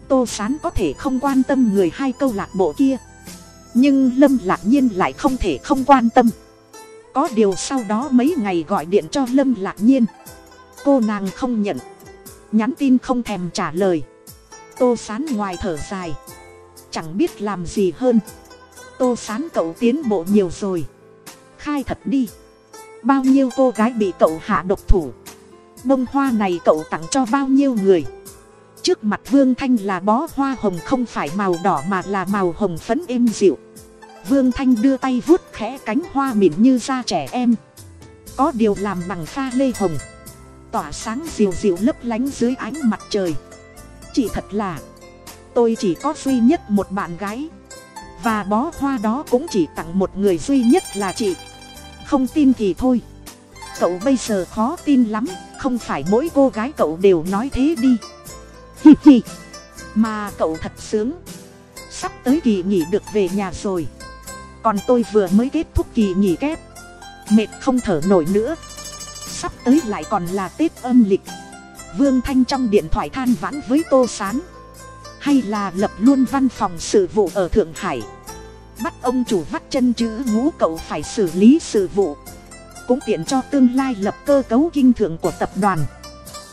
Tô s á n có thể không quan tâm người hai câu lạc bộ kia. Nhưng lâm lạc nhiên lại không thể không quan tâm. Có điều sau đó mấy ngày gọi điện cho lâm lạc nhiên cô nàng không nhận. Nhắn tin không thèm trả lời. Tô sán ngoài thở dài. Chẳng biết làm gì hơn. Tô sán cậu tiến bộ nhiều rồi. Khai thật đi. Bao nhiêu cô gái bị cậu hạ độc thủ. Bông hoa này cậu tặng cho bao nhiêu người. Trước mặt vương thanh là bó hoa hồng không phải màu đỏ mà là màu hồng phấn êm dịu. Vương thanh đưa tay vuốt khẽ cánh hoa mịn như da trẻ em. Có điều làm bằng pha lê hồng tỏa sáng dịu dịu lấp lánh dưới ánh mặt trời. Chỉ thật là, tôi chỉ có duy nhất một bạn gái. Và bó hoa đó cũng chỉ tặng một người duy nhất là chị. Không tin thì thôi. Cậu bây giờ khó tin lắm, không phải mỗi cô gái cậu đều nói thế đi. Hi hi, mà cậu thật sướng. Sắp tới kỳ nghỉ được về nhà rồi. Còn tôi vừa mới kết thúc kỳ nghỉ kép. Mệt không thở nổi nữa sắp tới lại còn là tết âm lịch. Vương thanh trong điện thoại than vãn với tô s á n hay là lập luôn văn phòng sự vụ ở thượng hải? Bắt ông chủ vắt chân chữ ngũ cậu phải xử lý sự vụ. Cũng tiện cho tương lai lập cơ cấu kinh thượng của tập đoàn.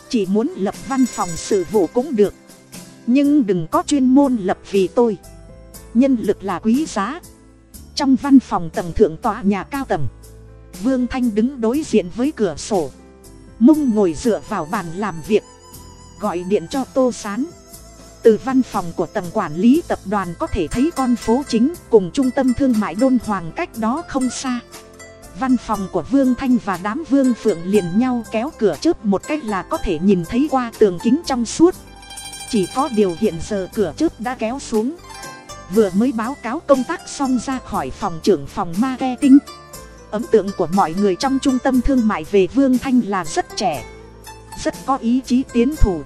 Chỉ muốn lập văn phòng sự vụ cũng được. Nhưng đừng có chuyên môn lập vì tôi. Nhân lực là quý giá. Trong văn phòng tầng thượng tọa nhà cao tầng vương thanh đứng đối diện với cửa sổ. Mông ngồi dựa vào bàn làm việc. Gọi điện cho tô s á n từ văn phòng của tầng quản lý tập đoàn có thể thấy con phố chính cùng trung tâm thương mại đôn hoàng cách đó không xa. Văn phòng của vương thanh và đám vương phượng liền nhau kéo cửa trước một cách là có thể nhìn thấy qua tường kính trong suốt. Chỉ có điều hiện giờ cửa trước đã kéo xuống. Vừa mới báo cáo công tác xong ra khỏi phòng trưởng phòng marketing ấn tượng của mọi người trong trung tâm thương mại về vương thanh là rất trẻ, rất có ý chí tiến thủ,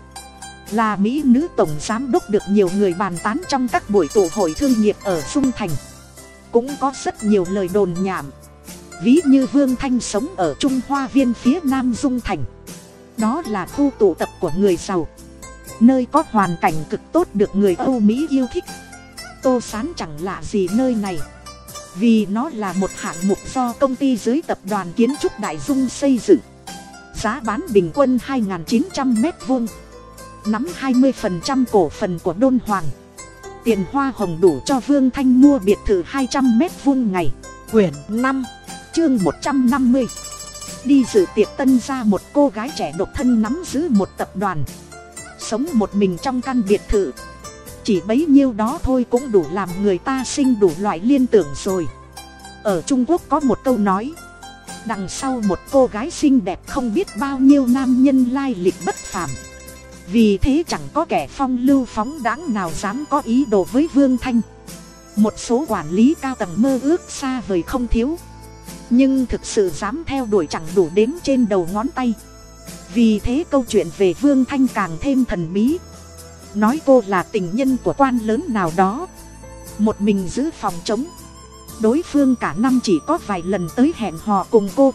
là mỹ nữ tổng giám đốc được nhiều người bàn tán trong các buổi tụ hội thương nghiệp ở dung thành. Cũng có rất nhiều lời đồn nhảm, ví như vương thanh sống ở trung hoa viên phía nam dung thành. Đó là khu tụ tập của người giàu, nơi có hoàn cảnh cực tốt được người âu mỹ yêu thích. Tô sán chẳng lạ gì nơi này vì nó là một hạng mục do công ty dưới tập đoàn kiến trúc đại dung xây dựng. Giá bán bình quân 2.900 m vuông, nắm 20% cổ phần của đôn hoàng. Tiền hoa hồng đủ cho vương thanh mua biệt thự 200 m vuông ngày, Quyển năm, chương 150 đi dự tiệc tân ra một cô gái trẻ độc thân nắm giữ một tập đoàn. Sống một mình trong căn biệt thự chỉ bấy nhiêu đó thôi cũng đủ làm người ta sinh đủ loại liên tưởng rồi. Ở trung quốc có một câu nói, đằng sau một cô gái xinh đẹp không biết bao nhiêu nam nhân lai lịch bất phàm. Vì thế chẳng có kẻ phong lưu phóng đãng nào dám có ý đồ với vương thanh. Một số quản lý cao tầng mơ ước xa vời không thiếu. Nhưng thực sự dám theo đuổi chẳng đủ đếm trên đầu ngón tay. Vì thế câu chuyện về vương thanh càng thêm thần bí nói cô là tình nhân của quan lớn nào đó. Một mình giữ phòng chống đối phương cả năm chỉ có vài lần tới hẹn hò cùng cô.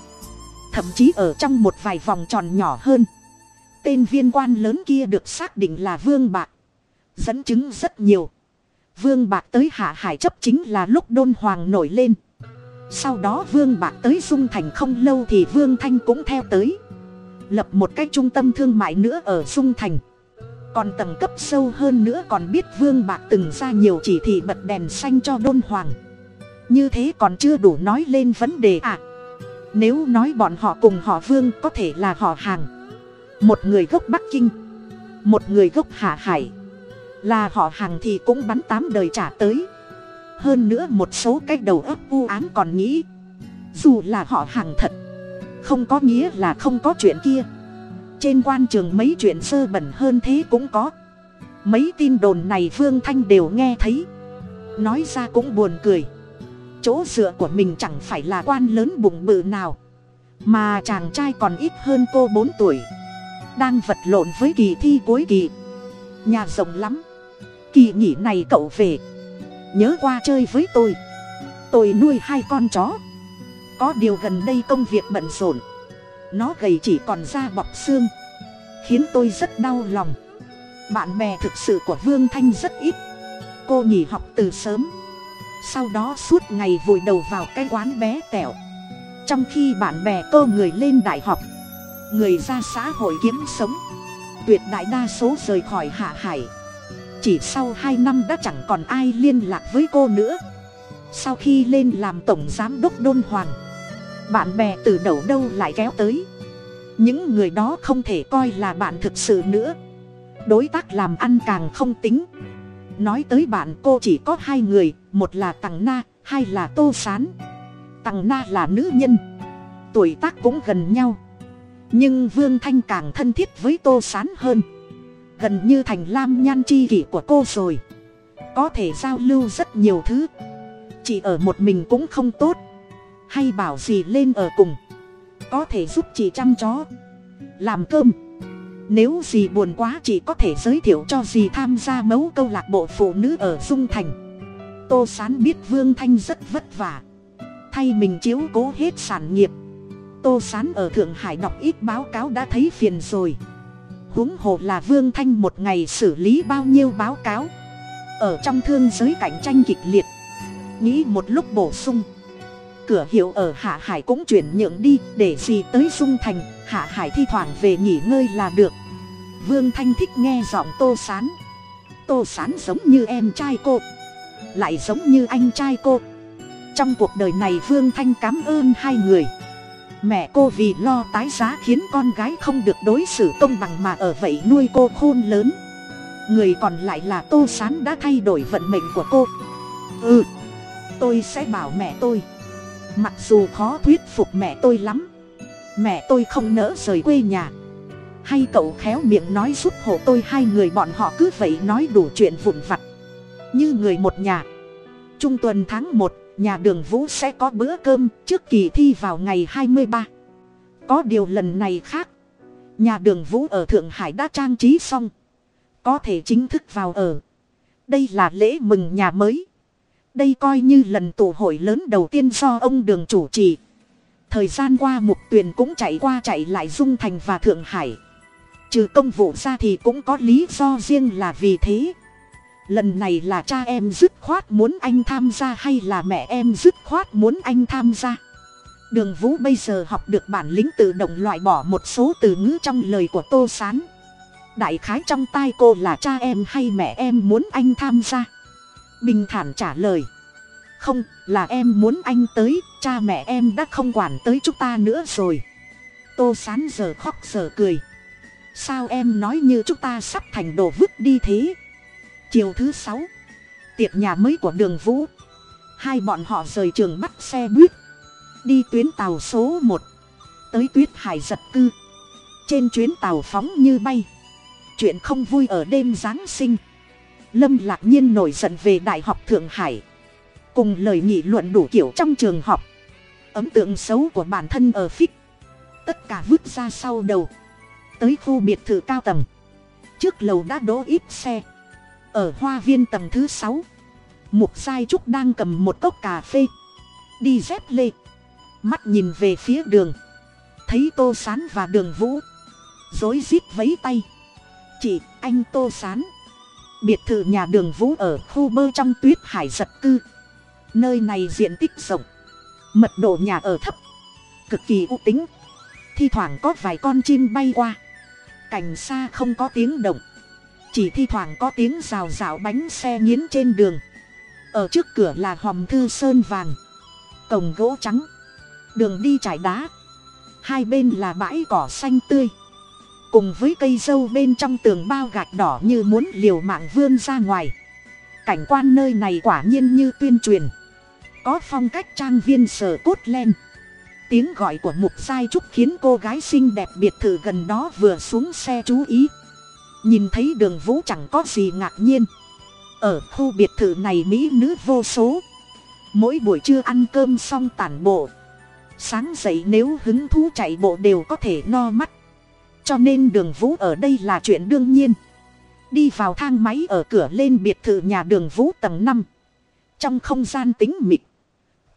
Thậm chí ở trong một vài vòng tròn nhỏ hơn. Tên viên quan lớn kia được xác định là vương bạc. Dẫn chứng rất nhiều. Vương bạc tới hạ hải chấp chính là lúc đôn hoàng nổi lên. Sau đó vương bạc tới dung thành không lâu thì vương thanh cũng theo tới. Lập một cái trung tâm thương mại nữa ở dung thành còn tầng cấp sâu hơn nữa còn biết vương bạc từng ra nhiều chỉ thị bật đèn xanh cho đôn hoàng. Như thế còn chưa đủ nói lên vấn đề à. Nếu nói bọn họ cùng họ vương có thể là họ hàng. Một người gốc bắc kinh, một người gốc hạ hải. Là họ hàng thì cũng bắn tám đời trả tới. Hơn nữa một số cái đầu óc u ám còn nghĩ. Dù là họ hàng thật, không có nghĩa là không có chuyện kia trên quan trường mấy chuyện sơ bẩn hơn thế cũng có. Mấy tin đồn này vương thanh đều nghe thấy. Nói ra cũng buồn cười. Chỗ dựa của mình chẳng phải là quan lớn bụng bự nào, mà chàng trai còn ít hơn cô bốn tuổi, đang vật lộn với kỳ thi cuối kỳ. Nhà rộng lắm. Kỳ nghỉ này cậu về. Nhớ qua chơi với tôi. Tôi nuôi hai con chó. Có điều gần đây công việc bận rộn nó gầy chỉ còn da bọc xương. Khiến tôi rất đau lòng. Bạn bè thực sự của vương thanh rất ít. Cô nghỉ học từ sớm. Sau đó suốt ngày vùi đầu vào cái quán bé tẻo trong khi bạn bè cô người lên đại học, người ra xã hội kiếm sống, tuyệt đại đa số rời khỏi hạ hải. Chỉ sau hai năm đã chẳng còn ai liên lạc với cô nữa. Sau khi lên làm tổng giám đốc đôn hoàng bạn bè từ đầu đâu lại kéo tới. Những người đó không thể coi là bạn thực sự nữa. Đối tác làm ăn càng không tính. Nói tới bạn, cô chỉ có hai người, một là tằng na, hai là tô sán. Tằng na là nữ nhân. Tuổi tác cũng gần nhau. Nhưng vương thanh càng thân thiết với tô sán hơn. Gần như thành lam nhan chi kỷ của cô rồi. Có thể giao lưu rất nhiều thứ. Chỉ ở một mình cũng không tốt hay bảo gì lên ở cùng. Có thể giúp chị chăm chó, làm cơm. Nếu gì buồn quá chị có thể giới thiệu cho gì tham gia mấu câu lạc bộ phụ nữ ở dung thành. Tô sán biết vương thanh rất vất vả. Thay mình chiếu cố hết sản nghiệp. Tô sán ở thượng hải đọc ít báo cáo đã thấy phiền rồi. Huống hồ là vương thanh một ngày xử lý bao nhiêu báo cáo. Ở trong thương giới cạnh tranh kịch liệt. Nghĩ một lúc bổ sung cửa hiệu ở hạ hải cũng chuyển nhượng đi, để gì tới dung thành, hạ hải thi thoảng về nghỉ ngơi là được. Vương thanh thích nghe giọng tô sán. Tô sán giống như em trai cô, lại giống như anh trai cô. Trong cuộc đời này vương thanh cảm ơn hai người. Mẹ cô vì lo tái giá khiến con gái không được đối xử công bằng mà ở vậy nuôi cô khôn lớn. Người còn lại là tô sán đã thay đổi vận mệnh của cô. Ừ tôi sẽ bảo mẹ tôi mặc dù khó thuyết phục mẹ tôi lắm. Mẹ tôi không nỡ rời quê nhà. Hay cậu khéo miệng nói giúp hộ tôi hai người bọn họ cứ vậy nói đủ chuyện vụn vặt. Như người một nhà. Trung tuần tháng một, nhà đường vũ sẽ có bữa cơm trước kỳ thi vào ngày hai mươi ba. Có điều lần này khác. Nhà đường vũ ở thượng hải đã trang trí xong. Có thể chính thức vào ở. Đây là lễ mừng nhà mới đây coi như lần tụ hội lớn đầu tiên do ông đường chủ trì. Thời gian qua mục tuyền cũng chạy qua chạy lại dung thành và thượng hải. Trừ công vụ ra thì cũng có lý do riêng là vì thế. Lần này là cha em dứt khoát muốn anh tham gia hay là mẹ em dứt khoát muốn anh tham gia? Đường vũ bây giờ học được bản lĩnh tự động loại bỏ một số từ ngữ trong lời của tô s á n đại khái trong tai cô là cha em hay mẹ em muốn anh tham gia? Bình thản trả lời. Không, là em muốn anh tới, cha mẹ em đã không quản tới chúng ta nữa rồi. Tô s á n giờ khóc giờ cười. Sao em nói như chúng ta sắp thành đồ vứt đi thế? Chiều thứ sáu, tiệc nhà mới của đường vũ. Hai bọn họ rời trường bắt xe buýt, đi tuyến tàu số một, tới tuyết hải giật cư. Trên chuyến tàu phóng như bay. Chuyện không vui ở đêm giáng sinh lâm lạc nhiên nổi giận về đại học thượng hải. Cùng lời nghị luận đủ kiểu trong trường học. Ấn tượng xấu của bản thân ở phích. Tất cả vứt ra sau đầu. Tới khu biệt thự cao tầng. Trước lầu đã đỗ ít xe. Ở hoa viên tầng thứ sáu, mục giai trúc đang cầm một cốc cà phê. Đi dép lê. Mắt nhìn về phía đường. Thấy tô sán và đường vũ. Rối rít vấy tay. Chị, anh tô sán biệt thự nhà đường vũ ở khu bơ trong tuyết hải giật cư. Nơi này diện tích rộng, mật độ nhà ở thấp, cực kỳ u tính. Thi thoảng có vài con chim bay qua. Cảnh xa không có tiếng động, chỉ thi thoảng có tiếng rào rào bánh xe nghiến trên đường. Ở trước cửa là hòm thư sơn vàng, cổng gỗ trắng, đường đi trải đá. Hai bên là bãi cỏ xanh tươi cùng với cây dâu bên trong tường bao gạch đỏ như muốn liều mạng vươn ra ngoài. Cảnh quan nơi này quả nhiên như tuyên truyền. Có phong cách trang viên sở cốt len. Tiếng gọi của mục giai trúc khiến cô gái xinh đẹp biệt thự gần đó vừa xuống xe chú ý. Nhìn thấy đường vũ chẳng có gì ngạc nhiên. Ở khu biệt thự này mỹ nữ vô số. Mỗi buổi trưa ăn cơm xong tản bộ. Sáng dậy nếu hứng thú chạy bộ đều có thể no mắt cho nên đường vũ ở đây là chuyện đương nhiên. Đi vào thang máy ở cửa lên biệt thự nhà đường vũ tầng năm. Trong không gian tính mịt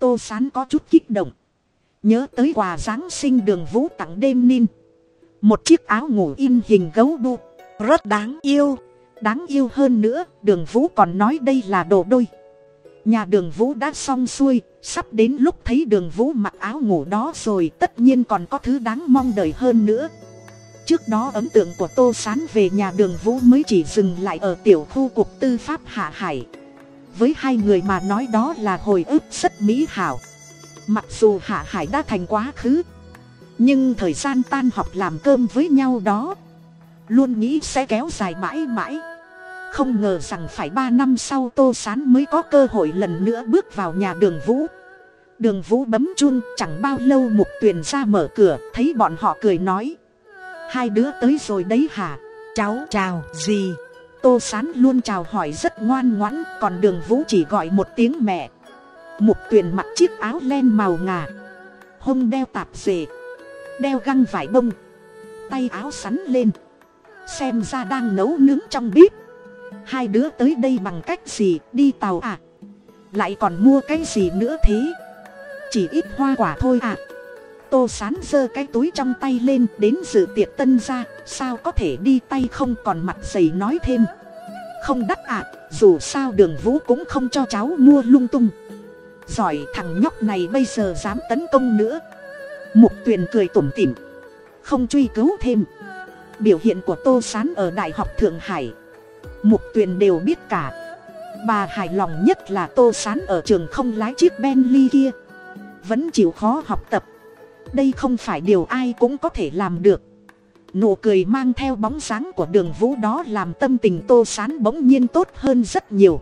tô sán có chút kích động. Nhớ tới quà giáng sinh đường vũ tặng đêm nin. Một chiếc áo ngủ in hình gấu đu. Rất đáng yêu. Đáng yêu hơn nữa, đường vũ còn nói đây là đồ đôi. Nhà đường vũ đã xong xuôi, sắp đến lúc thấy đường vũ mặc áo ngủ đó rồi, tất nhiên còn có thứ đáng mong đợi hơn nữa trước đó ấn tượng của tô s á n về nhà đường vũ mới chỉ dừng lại ở tiểu khu cục tư pháp hạ hải. Với hai người mà nói đó là hồi ức rất mỹ hảo. Mặc dù hạ hải đã thành quá khứ, nhưng thời gian tan học làm cơm với nhau đó luôn nghĩ sẽ kéo dài mãi mãi. Không ngờ rằng phải ba năm sau tô sán mới có cơ hội lần nữa bước vào nhà đường vũ. Đường vũ bấm chun chẳng bao lâu mục tuyền ra mở cửa, thấy bọn họ cười nói hai đứa tới rồi đấy hả? Cháu chào gì tô sán luôn chào hỏi rất ngoan ngoãn, còn đường vũ chỉ gọi một tiếng mẹ. Mục tuyền mặc chiếc áo len màu ngà. Hông đeo tạp dề. Đeo găng vải bông. Tay áo sắn lên. Xem ra đang nấu nướng trong bếp. Hai đứa tới đây bằng cách gì, đi tàu à? Lại còn mua cái gì nữa thế? Chỉ ít hoa quả thôi à? Tô sán giơ cái túi trong tay lên đến dự tiệc tân ra sao có thể đi tay không còn mặt dày nói thêm. Không đắt ạ, dù sao đường vũ cũng không cho cháu mua lung tung. Giỏi thằng nhóc này bây giờ dám tấn công nữa. Mục tuyền cười tủm tỉm. Không truy cứu thêm. Biểu hiện của tô sán ở đại học thượng hải. Mục tuyền đều biết cả. Bà hài lòng nhất là tô sán ở trường không lái chiếc bentley kia. Vẫn chịu khó học tập đây không phải điều ai cũng có thể làm được. Nụ cười mang theo bóng dáng của đường vũ đó làm tâm tình tô sán bỗng nhiên tốt hơn rất nhiều.